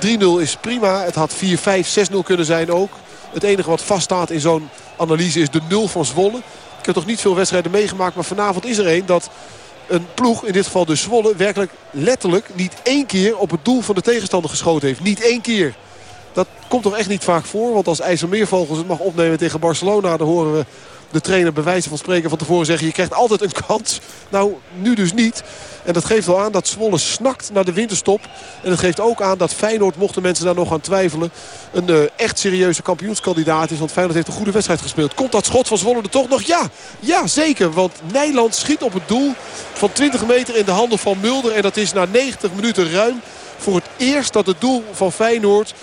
3-0 is prima. Het had 4-5, 6-0 kunnen zijn ook. Het enige wat vaststaat in zo'n analyse is de 0 van Zwolle. Ik heb toch niet veel wedstrijden meegemaakt. Maar vanavond is er één dat een ploeg, in dit geval de Zwolle... werkelijk letterlijk niet één keer op het doel van de tegenstander geschoten heeft. Niet één keer. Dat komt toch echt niet vaak voor. Want als IJsselmeervogels het mag opnemen tegen Barcelona... dan horen we de trainer bij wijze van spreken van tevoren zeggen... je krijgt altijd een kans. Nou, nu dus niet. En dat geeft wel aan dat Zwolle snakt naar de winterstop. En het geeft ook aan dat Feyenoord, mochten mensen daar nog aan twijfelen... een uh, echt serieuze kampioenskandidaat is. Want Feyenoord heeft een goede wedstrijd gespeeld. Komt dat schot van Zwolle er toch nog? Ja, ja zeker. Want Nijland schiet op het doel van 20 meter in de handen van Mulder. En dat is na 90 minuten ruim voor het eerst dat het doel van Feyenoord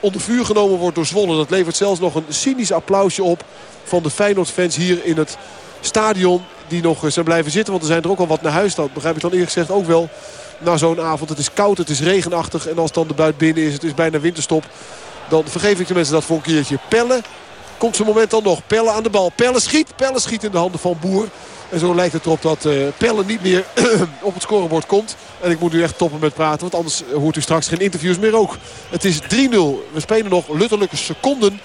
onder vuur genomen wordt door Zwolle. Dat levert zelfs nog een cynisch applausje op van de Feyenoord-fans hier in het stadion. Die nog zijn blijven zitten. Want er zijn er ook al wat naar huis. Dat begrijp ik dan eerlijk gezegd ook wel. Na zo'n avond. Het is koud, het is regenachtig. En als dan de buit binnen is, het is bijna winterstop. Dan vergeef ik de mensen dat voor een keertje. Pellen komt zijn moment dan nog. Pellen aan de bal. Pellen schiet. Pellen schiet in de handen van Boer. En zo lijkt het erop dat uh, Pellen niet meer op het scorebord komt. En ik moet nu echt toppen met praten. Want anders hoort u straks geen interviews meer ook. Het is 3-0. We spelen nog lutterlijke seconden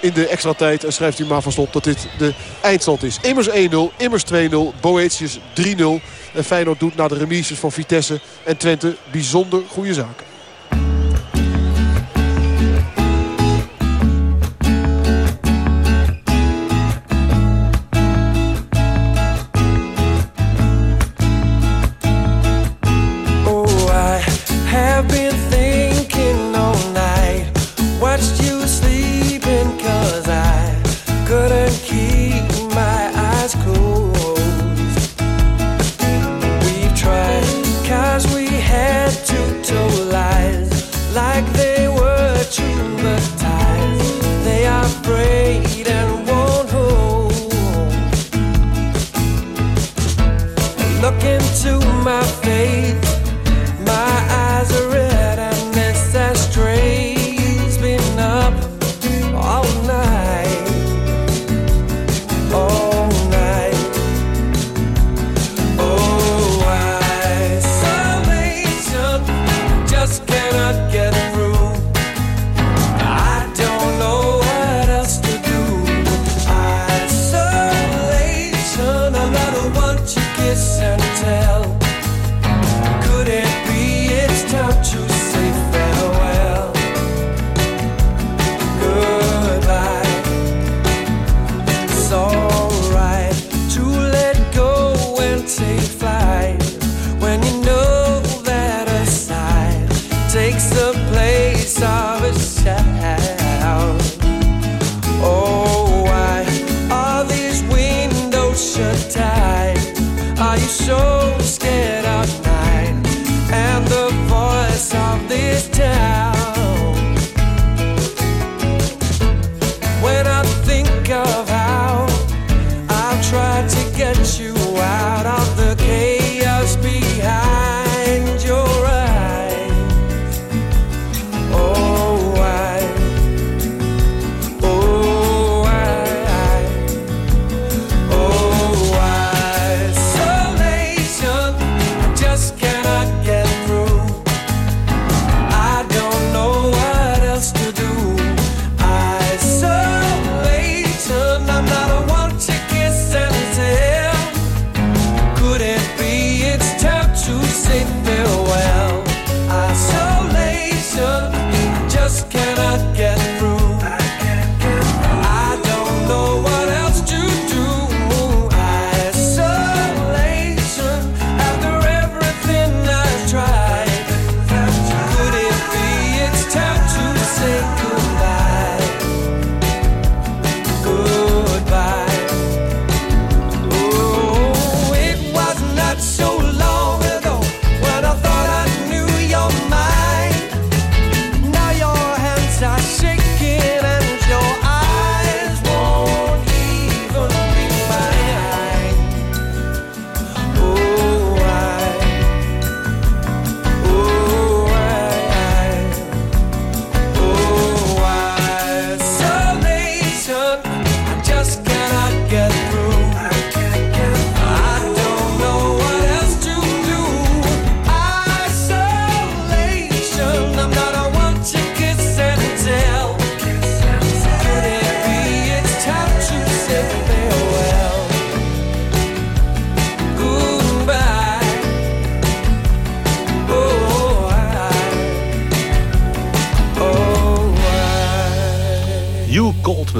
in de extra tijd. En schrijft u maar vast op dat dit de eindstand is. Immers 1-0, immers 2-0, Boetius 3-0. En Feyenoord doet na de remises van Vitesse en Twente bijzonder goede zaken.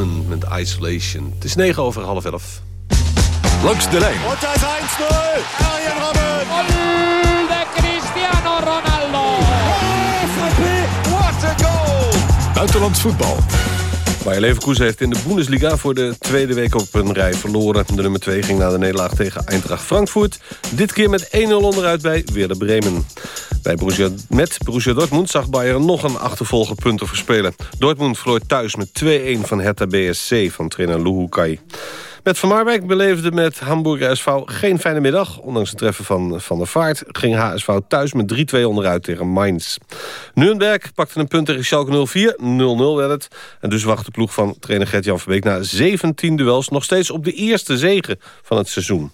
And Isolation. Het is 9 over half 11. Langs de lijn. Da ist 1-0. Arjen Robben. de Cristiano Ronaldo. What a goal. Buitenlands voetbal. Bayer Leverkusen heeft in de Bundesliga voor de tweede week op een rij verloren. De nummer 2 ging na de nederlaag tegen Eintracht Frankfurt. Dit keer met 1-0 onderuit bij Werder Bremen. Bij Borussia, met Borussia Dortmund zag Bayern nog een achtervolger punten verspelen. Dortmund verloor thuis met 2-1 van Hertha BSC van trainer Luhukai. Met Van Marwijk beleefde met Hamburger SV geen fijne middag. Ondanks het treffen van Van der Vaart ging HSV thuis met 3-2 onderuit tegen Mainz. Nürnberg pakte een punt tegen Schalke 04, 0-0 werd het. En dus wacht de ploeg van trainer Gert-Jan Verbeek na 17 duels... nog steeds op de eerste zege van het seizoen.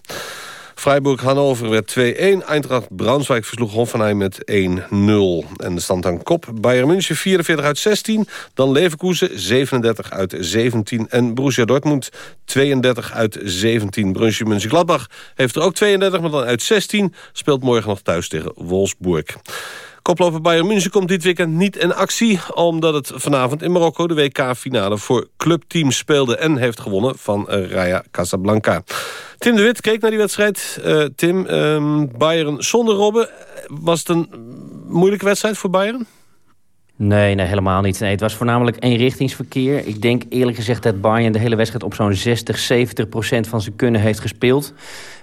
Freiburg-Hannover werd 2-1. Eintracht Braunschweig versloeg Hoffenheim met 1-0. En de stand aan kop. Bayern München 44 uit 16. Dan Leverkusen 37 uit 17. En Borussia Dortmund 32 uit 17. Borussia Mönchengladbach heeft er ook 32, maar dan uit 16. Speelt morgen nog thuis tegen Wolfsburg. Koploper Bayern München komt dit weekend niet in actie... omdat het vanavond in Marokko de WK-finale voor clubteams speelde... en heeft gewonnen van uh, Raya Casablanca. Tim de Wit keek naar die wedstrijd. Uh, Tim, um, Bayern zonder Robben. Was het een moeilijke wedstrijd voor Bayern? Nee, nee, helemaal niet. Nee, het was voornamelijk eenrichtingsverkeer. Ik denk eerlijk gezegd dat Bayern de hele wedstrijd op zo'n 60, 70 procent van zijn kunnen heeft gespeeld.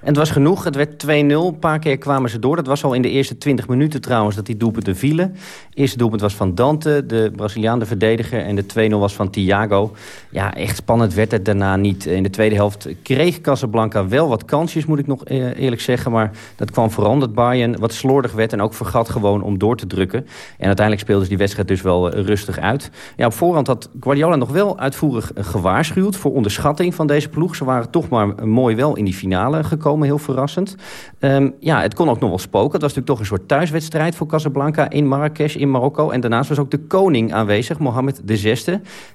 En het was genoeg. Het werd 2-0. Een paar keer kwamen ze door. Dat was al in de eerste 20 minuten trouwens dat die doelpunten vielen. Eerste doelpunt was van Dante, de Braziliaan, de verdediger. En de 2-0 was van Thiago. Ja, echt spannend werd het daarna niet. In de tweede helft kreeg Casablanca wel wat kansjes, moet ik nog eerlijk zeggen. Maar dat kwam vooral omdat Bayern wat slordig werd... en ook vergat gewoon om door te drukken. En uiteindelijk speelden ze die wedstrijd dus wel rustig uit. Ja, op voorhand had Guardiola nog wel uitvoerig gewaarschuwd... voor onderschatting van deze ploeg. Ze waren toch maar mooi wel in die finale gekomen heel verrassend. Um, ja, het kon ook nog wel spoken. Het was natuurlijk toch een soort thuiswedstrijd voor Casablanca in Marrakesh, in Marokko. En daarnaast was ook de koning aanwezig, Mohammed VI.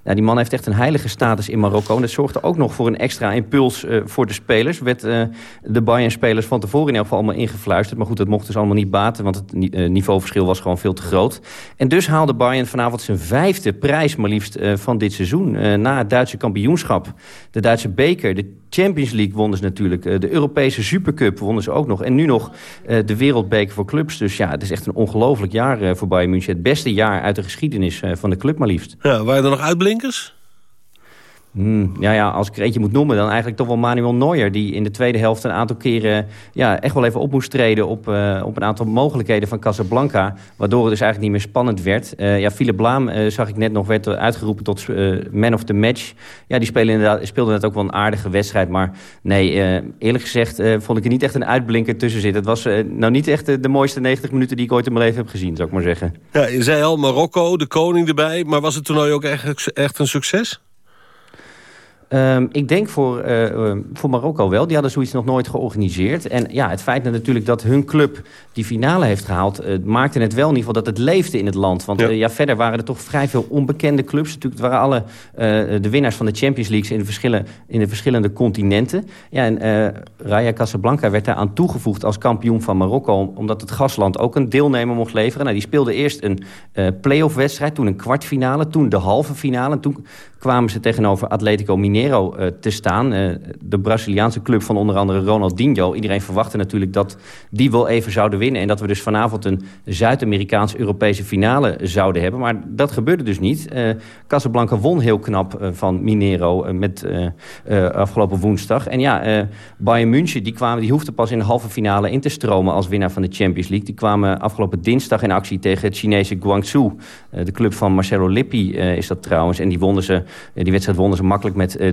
Nou, die man heeft echt een heilige status in Marokko. En dat zorgde ook nog voor een extra impuls uh, voor de spelers. Werd uh, de Bayern-spelers van tevoren in elk geval allemaal ingefluisterd. Maar goed, dat mocht dus allemaal niet baten, want het uh, niveauverschil was gewoon veel te groot. En dus haalde Bayern vanavond zijn vijfde prijs maar liefst van dit seizoen. na het Duitse kampioenschap, de Duitse beker, de Champions League wonnen ze natuurlijk. De Europese Supercup wonnen ze ook nog. En nu nog uh, de Wereldbeker voor clubs. Dus ja, het is echt een ongelooflijk jaar uh, voor Bayern München. Het beste jaar uit de geschiedenis uh, van de club maar liefst. Ja, waren er nog uitblinkers? Hmm, ja, ja, als ik er eentje moet noemen, dan eigenlijk toch wel Manuel Neuer... die in de tweede helft een aantal keren ja, echt wel even op moest treden... op, uh, op een aantal mogelijkheden van Casablanca... waardoor het dus eigenlijk niet meer spannend werd. Uh, ja, Philip Blaam, uh, zag ik net nog, werd uitgeroepen tot man of the match. Ja, die speelde inderdaad, speelde net ook wel een aardige wedstrijd. Maar nee, eerlijk gezegd vond ik er niet echt een uitblinker tussen zitten. Het was nou niet echt de mooiste 90 minuten die ik ooit in mijn leven heb gezien, zou ik maar zeggen. Ja, je zei al, Marokko, de koning erbij. Maar was het toernooi ook echt een succes? Um, ik denk voor, uh, voor Marokko wel. Die hadden zoiets nog nooit georganiseerd. En ja, het feit natuurlijk dat hun club die finale heeft gehaald... Uh, maakte het wel in ieder geval dat het leefde in het land. Want ja. ja verder waren er toch vrij veel onbekende clubs. Natuurlijk, het waren alle de winnaars van de Champions League... in de, verschillen, in de verschillende continenten. Ja, en Raya Casablanca werd daar aan toegevoegd als kampioen van Marokko... omdat het gastland ook een deelnemer mocht leveren. Nou, die speelde eerst een play-off wedstrijd, toen een kwartfinale... toen de halve finale, en toen kwamen ze tegenover Atletico Mineiro uh, te staan. Uh, de Braziliaanse club van onder andere Ronaldinho. Iedereen verwachtte natuurlijk dat die wel even zouden winnen. En dat we dus vanavond een Zuid-Amerikaans-Europese finale zouden hebben. Maar dat gebeurde dus niet. Uh, Casablanca won heel knap van Mineiro met afgelopen woensdag. En ja, Bayern München die kwamen, die hoefde pas in de halve finale in te stromen als winnaar van de Champions League. Die kwamen afgelopen dinsdag in actie tegen het Chinese Guangzhou. de club van Marcelo Lippi is dat trouwens. En die wonnen ze die wedstrijd wonnen ze makkelijk met 3-0.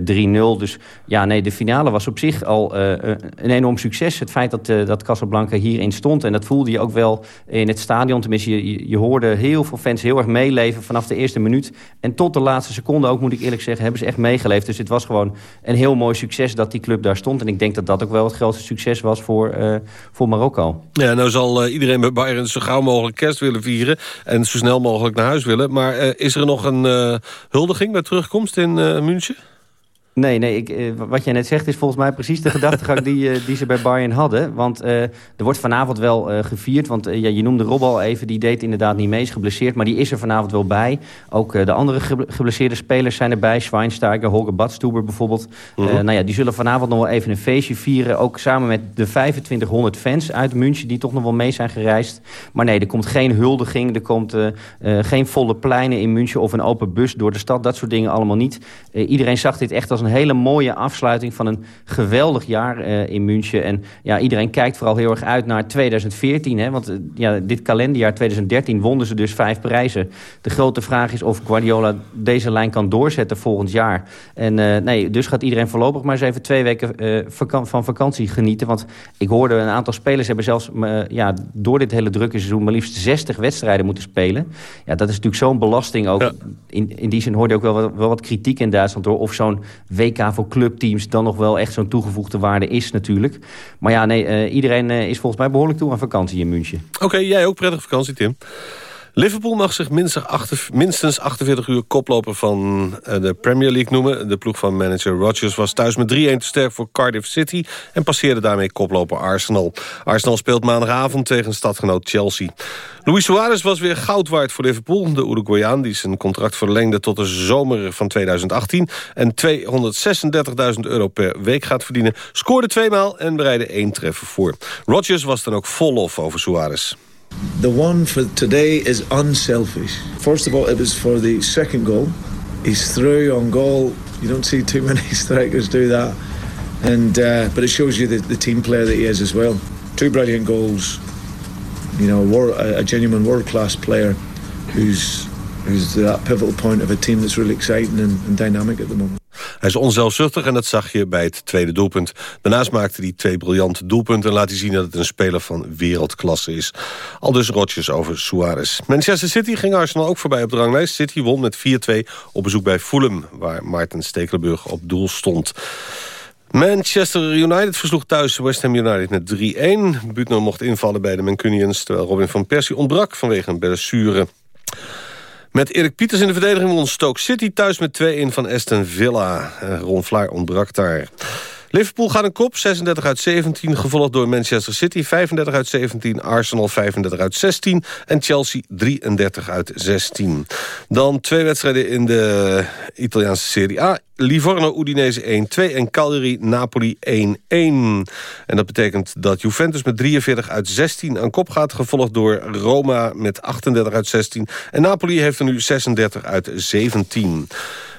Dus ja, nee, de finale was op zich al uh, een enorm succes. Het feit dat, dat Casablanca hierin stond. En dat voelde je ook wel in het stadion. Tenminste, je, je hoorde heel veel fans heel erg meeleven vanaf de eerste minuut. En tot de laatste seconde ook, moet ik eerlijk zeggen, hebben ze echt meegeleefd. Dus het was gewoon een heel mooi succes dat die club daar stond. En ik denk dat dat ook wel het grootste succes was voor, voor Marokko. Ja, nou zal iedereen bij Bayern zo gauw mogelijk kerst willen vieren. En zo snel mogelijk naar huis willen. Maar is er nog een huldiging bij terugkomst in uh, München? Nee, nee ik, eh, wat jij net zegt is volgens mij precies de gedachtegang die, eh, die ze bij Bayern hadden. Want eh, er wordt vanavond wel gevierd. Want ja, je noemde Rob al even, die deed inderdaad niet mee, is geblesseerd. Maar die is er vanavond wel bij. Ook de andere ge- geblesseerde spelers zijn erbij. Schweinsteiger, Holger Badstuber bijvoorbeeld. Mhm. Nou ja, die zullen vanavond nog wel even een feestje vieren. Ook samen met de 2500 fans uit München die toch nog wel mee zijn gereisd. Maar nee, er komt geen huldiging. Er komt geen volle pleinen in München of een open bus door de stad. Dat soort dingen allemaal niet. Iedereen zag dit echt als een hele mooie afsluiting van een geweldig jaar eh, in München. En ja, iedereen kijkt vooral heel erg uit naar 2014. Hè, want eh, ja, dit kalenderjaar 2013 wonnen ze dus vijf prijzen. De grote vraag is of Guardiola deze lijn kan doorzetten volgend jaar. En eh, nee, dus gaat iedereen voorlopig maar eens even twee weken vakan- van vakantie genieten. Want ik hoorde een aantal spelers hebben zelfs ja, door dit hele drukke seizoen maar liefst 60 wedstrijden moeten spelen. Ja, dat is natuurlijk zo'n belasting ook. In, in die zin hoorde ook wel, wel wat kritiek in Duitsland door. Of zo'n WK voor clubteams dan nog wel echt zo'n toegevoegde waarde is natuurlijk. Maar ja, nee, eh, iedereen eh, is volgens mij behoorlijk toe aan vakantie in München. Oké, jij ook prettige vakantie, Tim. Liverpool mag zich minstens, acht- minstens 48 uur koploper van eh, de Premier League noemen. De ploeg van manager Rodgers was thuis met 3-1 te sterk voor Cardiff City... en passeerde daarmee koploper Arsenal. Arsenal speelt maandagavond tegen stadgenoot Chelsea. Luis Suarez was weer goud waard voor Liverpool. De Uruguayaan die zijn contract verlengde tot de zomer van 2018... en 236.000 euro per week gaat verdienen... scoorde tweemaal en bereidde één treffer voor. Rodgers was dan ook vol lof over Suarez. The one for today is unselfish. First of all, it was for the second goal. He's through on goal. You don't see too many strikers do that. And uh, but it shows you the, the team player that he is as well. Two brilliant goals. You know, a, a, a genuine world class player who's who's that pivotal point of a team that's really exciting and, and dynamic at the moment. Hij is onzelfzuchtig en dat zag je bij het tweede doelpunt. Daarnaast maakte hij twee briljante doelpunten... en laat hij zien dat het een speler van wereldklasse is. Al dus Rodgers over Suarez. Manchester City ging Arsenal ook voorbij op de ranglijst. City won met 4-2 op bezoek bij Fulham... waar Maarten Stekelenburg op doel stond. Manchester United versloeg thuis West Ham United met 3-1. Butner mocht invallen bij de Mancunians... terwijl Robin van Persie ontbrak vanwege een blessure. Met Erik Pieters in de verdediging won Stoke City thuis met 2-1 van Aston Villa. Eh, Ron Vlaar ontbrak daar. Liverpool gaat een kop, 36 uit 17, gevolgd door Manchester City 35 uit 17, Arsenal 35 uit 16 en Chelsea 33 uit 16. Dan twee wedstrijden in de Italiaanse Serie A. Livorno-Udinese 1-2 en Cagliari-Napoli 1-1. En dat betekent dat Juventus met 43 uit 16 aan kop gaat... gevolgd door Roma met 38 uit 16. En Napoli heeft er nu 36 uit 17.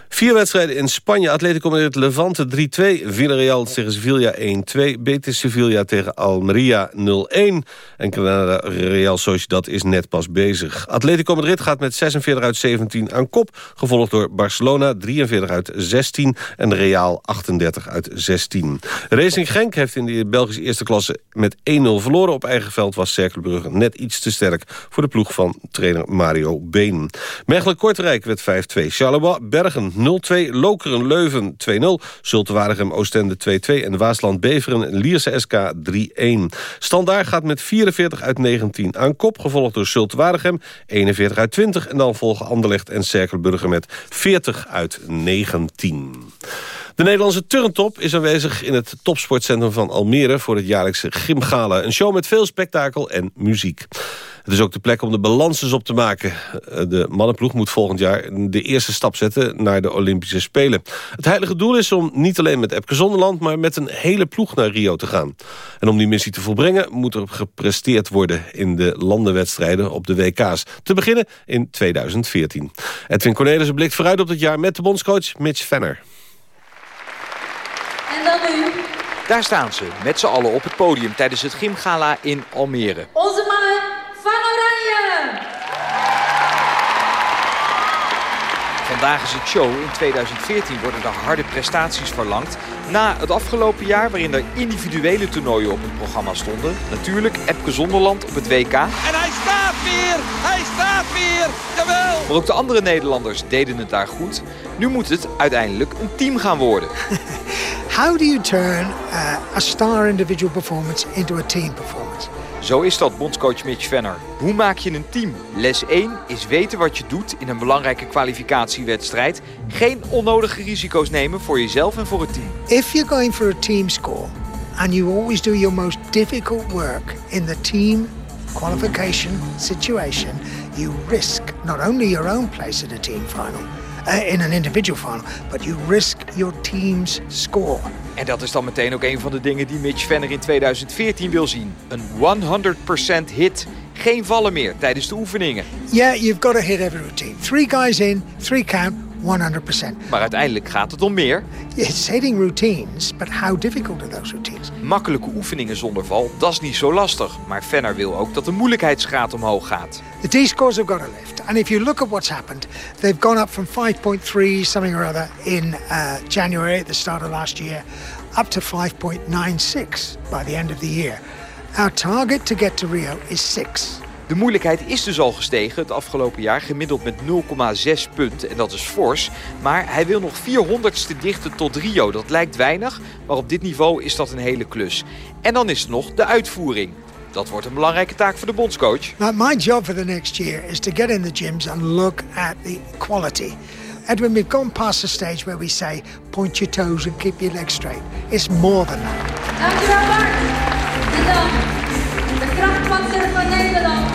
Vier wedstrijden in Spanje. Atletico Madrid Levante 3-2. Villarreal tegen Sevilla 1-2. Betis Sevilla tegen Almeria 0-1. En Granada Real Sociedad is net pas bezig. Atletico Madrid gaat met 46 uit 17 aan kop. Gevolgd door Barcelona 43 uit 16. En Real 38 uit 16. Racing Genk heeft in de Belgische eerste klasse met 1-0 verloren. Op eigen veld was Cerkelbrugge net iets te sterk... voor de ploeg van trainer Mario Been. Mechelen Kortrijk werd 5-2. Charleroi Bergen 0-2. Lokeren Leuven 2-0. Zulte Waregem Oostende 2-2. En Waasland Beveren Lierse SK 3-1. Standaard gaat met 44 uit 19 aan kop. Gevolgd door Zulte Waregem 41 uit 20. En dan volgen Anderlecht en Cerkelburger met 40 uit 19. De Nederlandse turntop is aanwezig in het topsportcentrum van Almere... voor het jaarlijkse Gymgala. Een show met veel spektakel en muziek. Het is ook de plek om de balans eens op te maken. De mannenploeg moet volgend jaar de eerste stap zetten naar de Olympische Spelen. Het heilige doel is om niet alleen met Epke Zonderland... maar met een hele ploeg naar Rio te gaan. En om die missie te volbrengen moet er gepresteerd worden... in de landenwedstrijden op de WK's. Te beginnen in 2014. Edwin Cornelissen blikt vooruit op het jaar met de bondscoach Mitch Venner. En dan nu Daar staan ze, met z'n allen op het podium tijdens het gymgala in Almere. onze mannen Vandaag is het show. In 2014 worden er harde prestaties verlangd. Na het afgelopen jaar waarin er individuele toernooien op het programma stonden. Natuurlijk Epke Zonderland op het WK. En hij staat weer! Hij staat weer! Jawel! Maar ook de andere Nederlanders deden het daar goed. Nu moet het uiteindelijk een team gaan worden. How do you turn uh, a star individual performance into a team performance? Zo is dat, bondscoach Mitch Venner. Hoe maak je een team? Les 1 is weten wat je doet in een belangrijke kwalificatiewedstrijd. Geen onnodige risico's nemen voor jezelf en voor het team. If you're going for a team score and you always do your most difficult work in the team qualification situation, you risk not only your own place in a team final, uh, in an individual final, but you risk your team's score. En dat is dan meteen ook een van de dingen die Mitch Venner in 2014 wil zien. Een 100% hit. Geen vallen meer tijdens de oefeningen. Yeah, you've got to hit every routine. Three guys in, three count, 100%. Maar uiteindelijk gaat het om meer. It's hitting routines, but how difficult are those routines? Makkelijke oefeningen zonder val, dat is niet zo lastig. Maar Venner wil ook dat de moeilijkheidsgraad omhoog gaat. The T-scores have got to lift. And if you look at what's happened, they've gone up from 5.3 something or other in uh, January at the start of last year, up to 5.96 by the end of the year. Our target to get to Rio is 6. De moeilijkheid is dus al gestegen het afgelopen jaar, gemiddeld met 0,6 punten. En dat is fors. Maar hij wil nog 400ste dichten tot Rio. Dat lijkt weinig, maar op dit niveau is dat een hele klus. En dan is er nog de uitvoering. Dat wordt een belangrijke taak voor de bondscoach. Now, my job for the next year is to get in the gyms and look at the quality. Edwin, we've gone past the stage where we say point your toes and keep your legs straight. It's more than that. Dankjewel Bart. Krachtpatser van Nederland.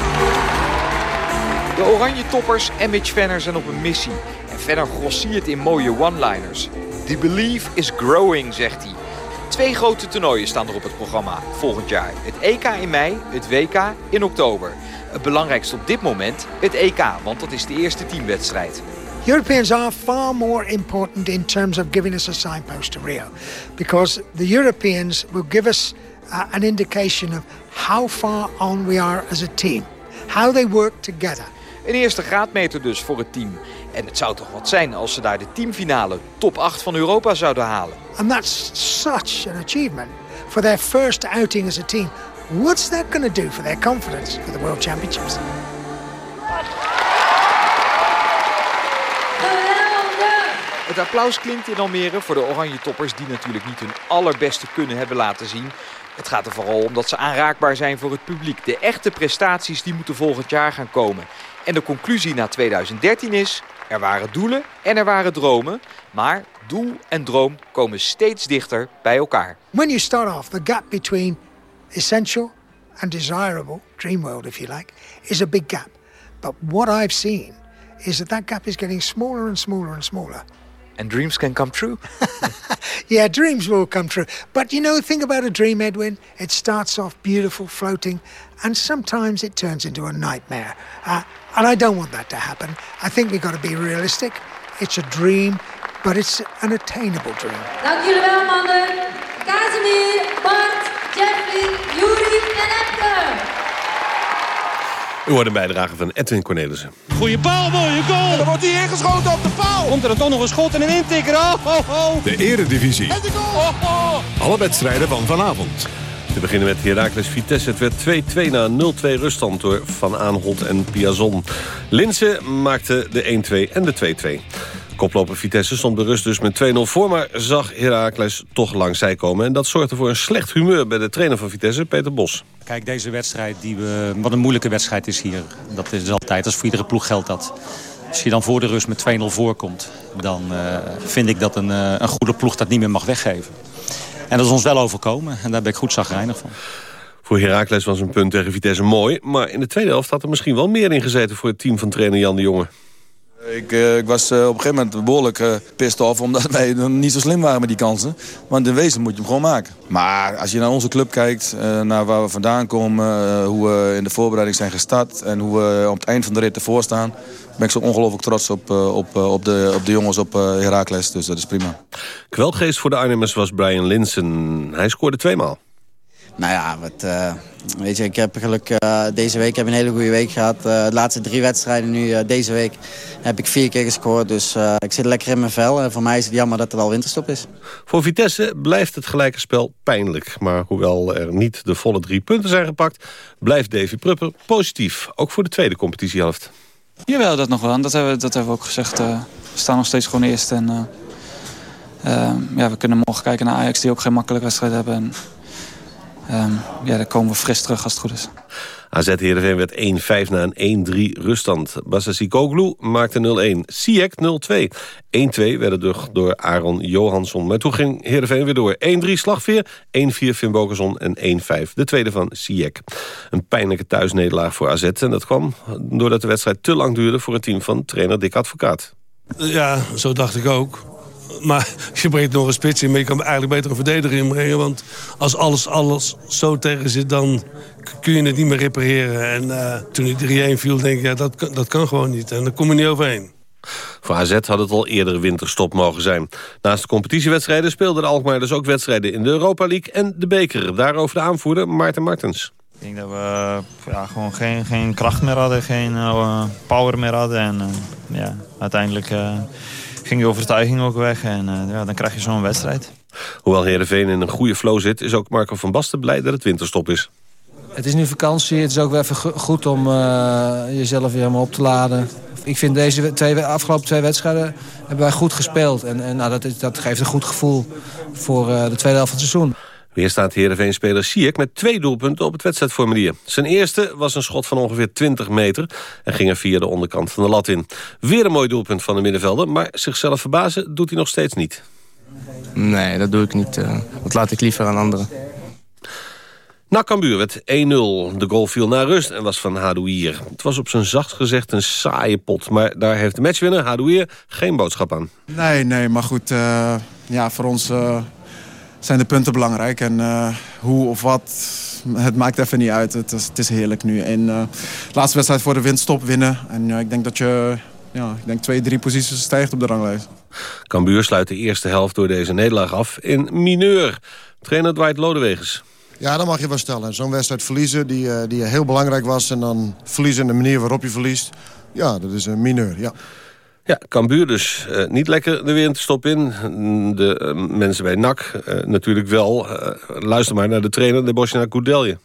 De Oranje Toppers en Mitch Venner zijn op een missie. En Venner grossiert in mooie one-liners. The belief is growing, zegt hij. Twee grote toernooien staan er op het programma volgend jaar. Het EK in mei, het WK in oktober. Het belangrijkste op dit moment, het EK, want dat is de eerste teamwedstrijd. Europeans are far more important in terms of giving us a signpost to Rio because the Europeans will give us uh, an indication of how far on we are as a team, how they work together. Een eerste graadmeter dus voor het team. En het zou toch wat zijn als ze daar de teamfinale top 8 van Europa zouden halen. And that's such an achievement for their first outing as a team. What's that going to do for their confidence for the World Championships? Het applaus klinkt in Almere voor de Oranje Toppers... die natuurlijk niet hun allerbeste kunnen hebben laten zien. Het gaat er vooral om dat ze aanraakbaar zijn voor het publiek. De echte prestaties die moeten volgend jaar gaan komen. En de conclusie na 2013 is... er waren doelen en er waren dromen. Maar doel en droom komen steeds dichter bij elkaar. When you start off, the gap between essential and desirable, dream world if you like, is a big gap. But what I've seen is that that gap is getting smaller and smaller and smaller. And dreams can come true. Yeah, dreams will come true. But you know, think about a dream, Edwin. It starts off beautiful, floating, and sometimes it turns into a nightmare. Uh, and I don't want that to happen. I think we've got to be realistic. It's a dream, but it's an attainable dream. Dank jullie wel mannen. Casimir, U hoort een bijdrage van Edwin Cornelissen. Goeie paal, mooie goal. En dan wordt hij ingeschoten op de paal. Komt er dan toch nog een schot en een intikker. Oh, oh, oh. De Eredivisie. En de goal. Oh, oh. Alle wedstrijden van vanavond. We beginnen met Heracles Vitesse. Het werd 2-2 na 0-2 ruststand door Van Aanholt en Piazon. Linsen maakte de 1-2 en de 2-2. Koploper Vitesse stond berust dus met 2-0 voor... maar zag Heracles toch langzij komen. En dat zorgde voor een slecht humeur bij de trainer van Vitesse, Peter Bos. Kijk, deze wedstrijd, die we, wat een moeilijke wedstrijd is hier. Dat is altijd, als voor iedere ploeg geldt dat. Als je dan voor de rust met 2-0 voorkomt... dan uh, vind ik dat een, uh, een goede ploeg dat niet meer mag weggeven. En dat is ons wel overkomen. En daar ben ik goed zagrijnig van. Voor Heracles was een punt tegen Vitesse mooi... maar in de tweede helft had er misschien wel meer in gezeten... voor het team van trainer Jan de Jonge. Ik, uh, ik was uh, op een gegeven moment behoorlijk uh, pissed omdat wij niet zo slim waren met die kansen. Want in wezen moet je hem gewoon maken. Maar als je naar onze club kijkt, naar waar we vandaan komen... hoe we in de voorbereiding zijn gestart... en hoe we op het eind van de rit ervoor staan... ben ik zo ongelooflijk trots op, op, op, de, op de jongens op Heracles. Dus dat is prima. Kwelgeest voor de Arnhemmers was Brian Linsen. Hij scoorde tweemaal. Nou ja, wat, uh, weet je, ik heb geluk uh, deze week heb een hele goede week gehad. Uh, de laatste drie wedstrijden nu deze week heb ik vier keer gescoord. Dus ik zit lekker in mijn vel. En voor mij is het jammer dat het al winterstop is. Voor Vitesse blijft het gelijke spel pijnlijk. Maar hoewel er niet de volle drie punten zijn gepakt... blijft Davy Prupper positief. Ook voor de tweede competitiehelft. Jawel, dat nog wel. Dat hebben, dat hebben we ook gezegd. we staan nog steeds gewoon eerst. En, ja, we kunnen morgen kijken naar Ajax die ook geen makkelijke wedstrijd hebben. En, ehm, ja, dan komen we fris terug als het goed is. AZ Heerenveen werd 1-5 na een 1-3 ruststand. Basasikoglu maakte 0-1. Siek 0-2. 1-2 werden door, door Aaron Johansson. Maar toen ging Heerenveen weer door. 1-3 Slagveer, 1-4 Finn Bokerson en 1-5 de tweede van Siek. Een pijnlijke thuisnederlaag voor AZ. En dat kwam doordat de wedstrijd te lang duurde... voor het team van trainer Dick Advocaat. Ja, zo dacht ik ook. Maar je brengt nog een spits in, maar je kan eigenlijk beter een verdediger inbrengen. Want als alles, alles zo tegen zit, dan kun je het niet meer repareren. En uh, toen die 3-1 viel, denk ik, ja, dat, dat kan gewoon niet. En daar kom je niet overheen. Voor AZ had het al eerder winterstop mogen zijn. Naast de competitiewedstrijden speelden de Alkmaar dus ook wedstrijden in de Europa League en de beker. Daarover de aanvoerder Maarten Martens. Ik denk dat we ja, gewoon geen, geen kracht meer hadden, geen uh, power meer hadden. En uh, ja, uiteindelijk uh, ging die overtuiging ook weg en ja, dan krijg je zo'n wedstrijd. Hoewel Heerenveen in een goede flow zit... is ook Marco van Basten blij dat het winterstop is. Het is nu vakantie, het is ook wel even goed om jezelf weer helemaal op te laden. Ik vind deze twee, afgelopen twee wedstrijden hebben wij goed gespeeld. En, en nou, dat, is, dat geeft een goed gevoel voor de tweede helft van het seizoen. Weer staat Heerenveen-speler Siek met twee doelpunten op het wedstrijdformulier. Zijn eerste was een schot van ongeveer 20 meter... en ging er via de onderkant van de lat in. Weer een mooi doelpunt van de middenvelder... maar zichzelf verbazen doet hij nog steeds niet. Nee, dat doe ik niet. Dat laat ik liever aan anderen. Na Cambuur werd 1-0. De goal viel naar rust en was van Hadouier. Het was op zijn zacht gezegd een saaie pot. Maar daar heeft de matchwinner, Hadouier, geen boodschap aan. Nee, nee, maar goed. Uh, ja, voor ons... Uh zijn de punten belangrijk. En uh, hoe of wat, het maakt even niet uit. Het is, het is heerlijk nu. En uh, laatste wedstrijd voor de winststop winnen. En uh, ik denk dat je ja, ik denk twee, drie posities stijgt op de ranglijst. Cambuur sluit de eerste helft door deze nederlaag af in mineur. Trainer Dwight Lodewegers. Ja, dat mag je wel stellen. Zo'n wedstrijd verliezen die, die heel belangrijk was... en dan verliezen in de manier waarop je verliest... ja, dat is een mineur, ja. Ja, Cambuur dus uh, niet lekker de winterstop in. De uh, mensen bij NAC uh, natuurlijk wel. luister maar naar de trainer, de Bosnia Koudelje.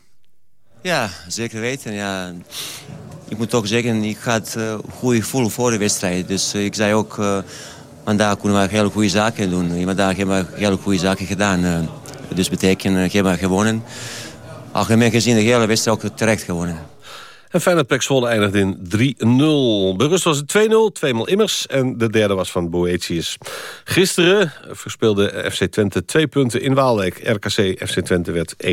Ja, zeker weten. Ja. Ik moet toch zeggen, ik had goed gevoel voor de wedstrijd. Dus ik zei ook, vandaag kunnen we hele goede zaken doen. Vandaag hebben we hele goede zaken gedaan. dus betekent, hebben we gewonnen. Algemeen gezien de hele wedstrijd ook terecht gewonnen. En Feyenoord Pek Zwolle eindigde in 3-0. Bij rust was het 2-0, tweemaal Immers. En de derde was van Boetius. Gisteren verspeelde FC Twente twee punten in Waalwijk. RKC FC Twente werd 1-1.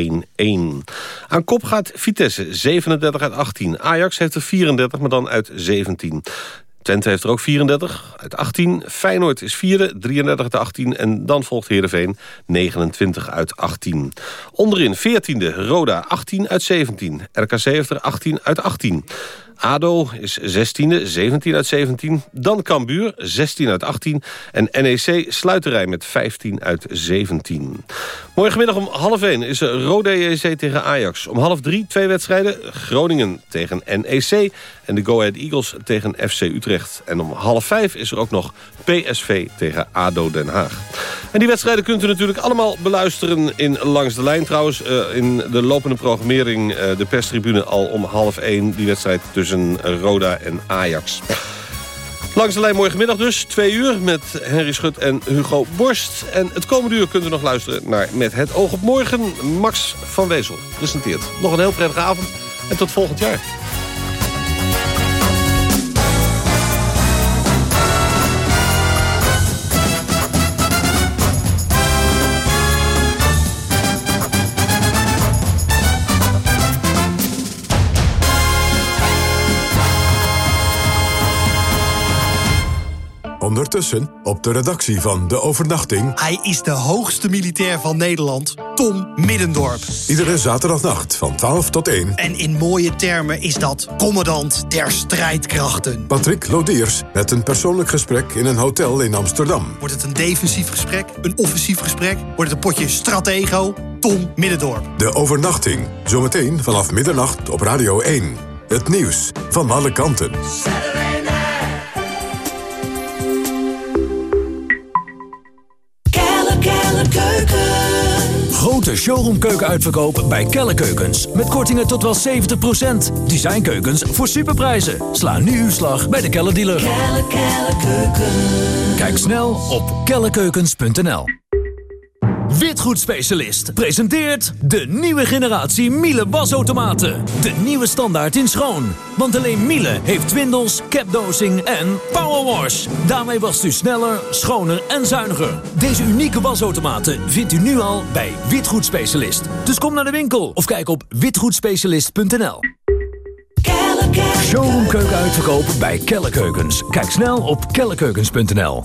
Aan kop gaat Vitesse, 37 uit 18. Ajax heeft er 34, maar dan uit 17. Twente heeft er ook 34 uit 18. Feyenoord is vierde, 33 uit 18. En dan volgt Heerenveen 29 uit 18. Onderin 14e, Roda 18 uit 17. RKC heeft er 18 uit 18. ADO is 16e, 17 uit 17. Dan Cambuur, 16 uit 18. En NEC sluit de rij met 15 uit 17. Morgenmiddag om half 1 is er Rode JC tegen Ajax. Om half 3 twee wedstrijden. Groningen tegen NEC. En de Go Ahead Eagles tegen FC Utrecht. En om half 5 is er ook nog PSV tegen ADO Den Haag. En die wedstrijden kunt u natuurlijk allemaal beluisteren in Langs de Lijn. Trouwens, uh, in de lopende programmering, uh, de perstribune al om half 1. Die wedstrijd tussen Roda en Ajax. Langs de lijn morgenmiddag dus, twee uur, met Henry Schut en Hugo Borst. En het komende uur kunt u nog luisteren naar Met het oog op morgen. Max van Wezel presenteert. Nog een heel prettige avond en tot volgend jaar. Ondertussen op de redactie van De Overnachting... Hij is de hoogste militair van Nederland, Tom Middendorp. Iedere zaterdagnacht van 12 tot 1. En in mooie termen is dat commandant der strijdkrachten. Patrick Lodiers met een persoonlijk gesprek in een hotel in Amsterdam. Wordt het een defensief gesprek, een offensief gesprek? Wordt het een potje stratego? Tom Middendorp. De Overnachting, zometeen vanaf middernacht op Radio 1. Het nieuws van alle kanten. Showroomkeuken uitverkoop bij Kelle Keukens. Met kortingen tot wel 70%. Designkeukens voor superprijzen. Sla nu uw slag bij de Kelle dealer. Kelle, Kelle Kijk snel op kellekeukens.nl Witgoedspecialist presenteert de nieuwe generatie Miele wasautomaten. De nieuwe standaard in schoon. Want alleen Miele heeft twindels, capdosing en powerwash. Daarmee wast u sneller, schoner en zuiniger. Deze unieke wasautomaten vindt u nu al bij Witgoedspecialist. Dus kom naar de winkel of kijk op witgoedspecialist.nl. Showroom keuken uitverkoop bij Kellekeukens. Kijk snel op kellekeukens.nl.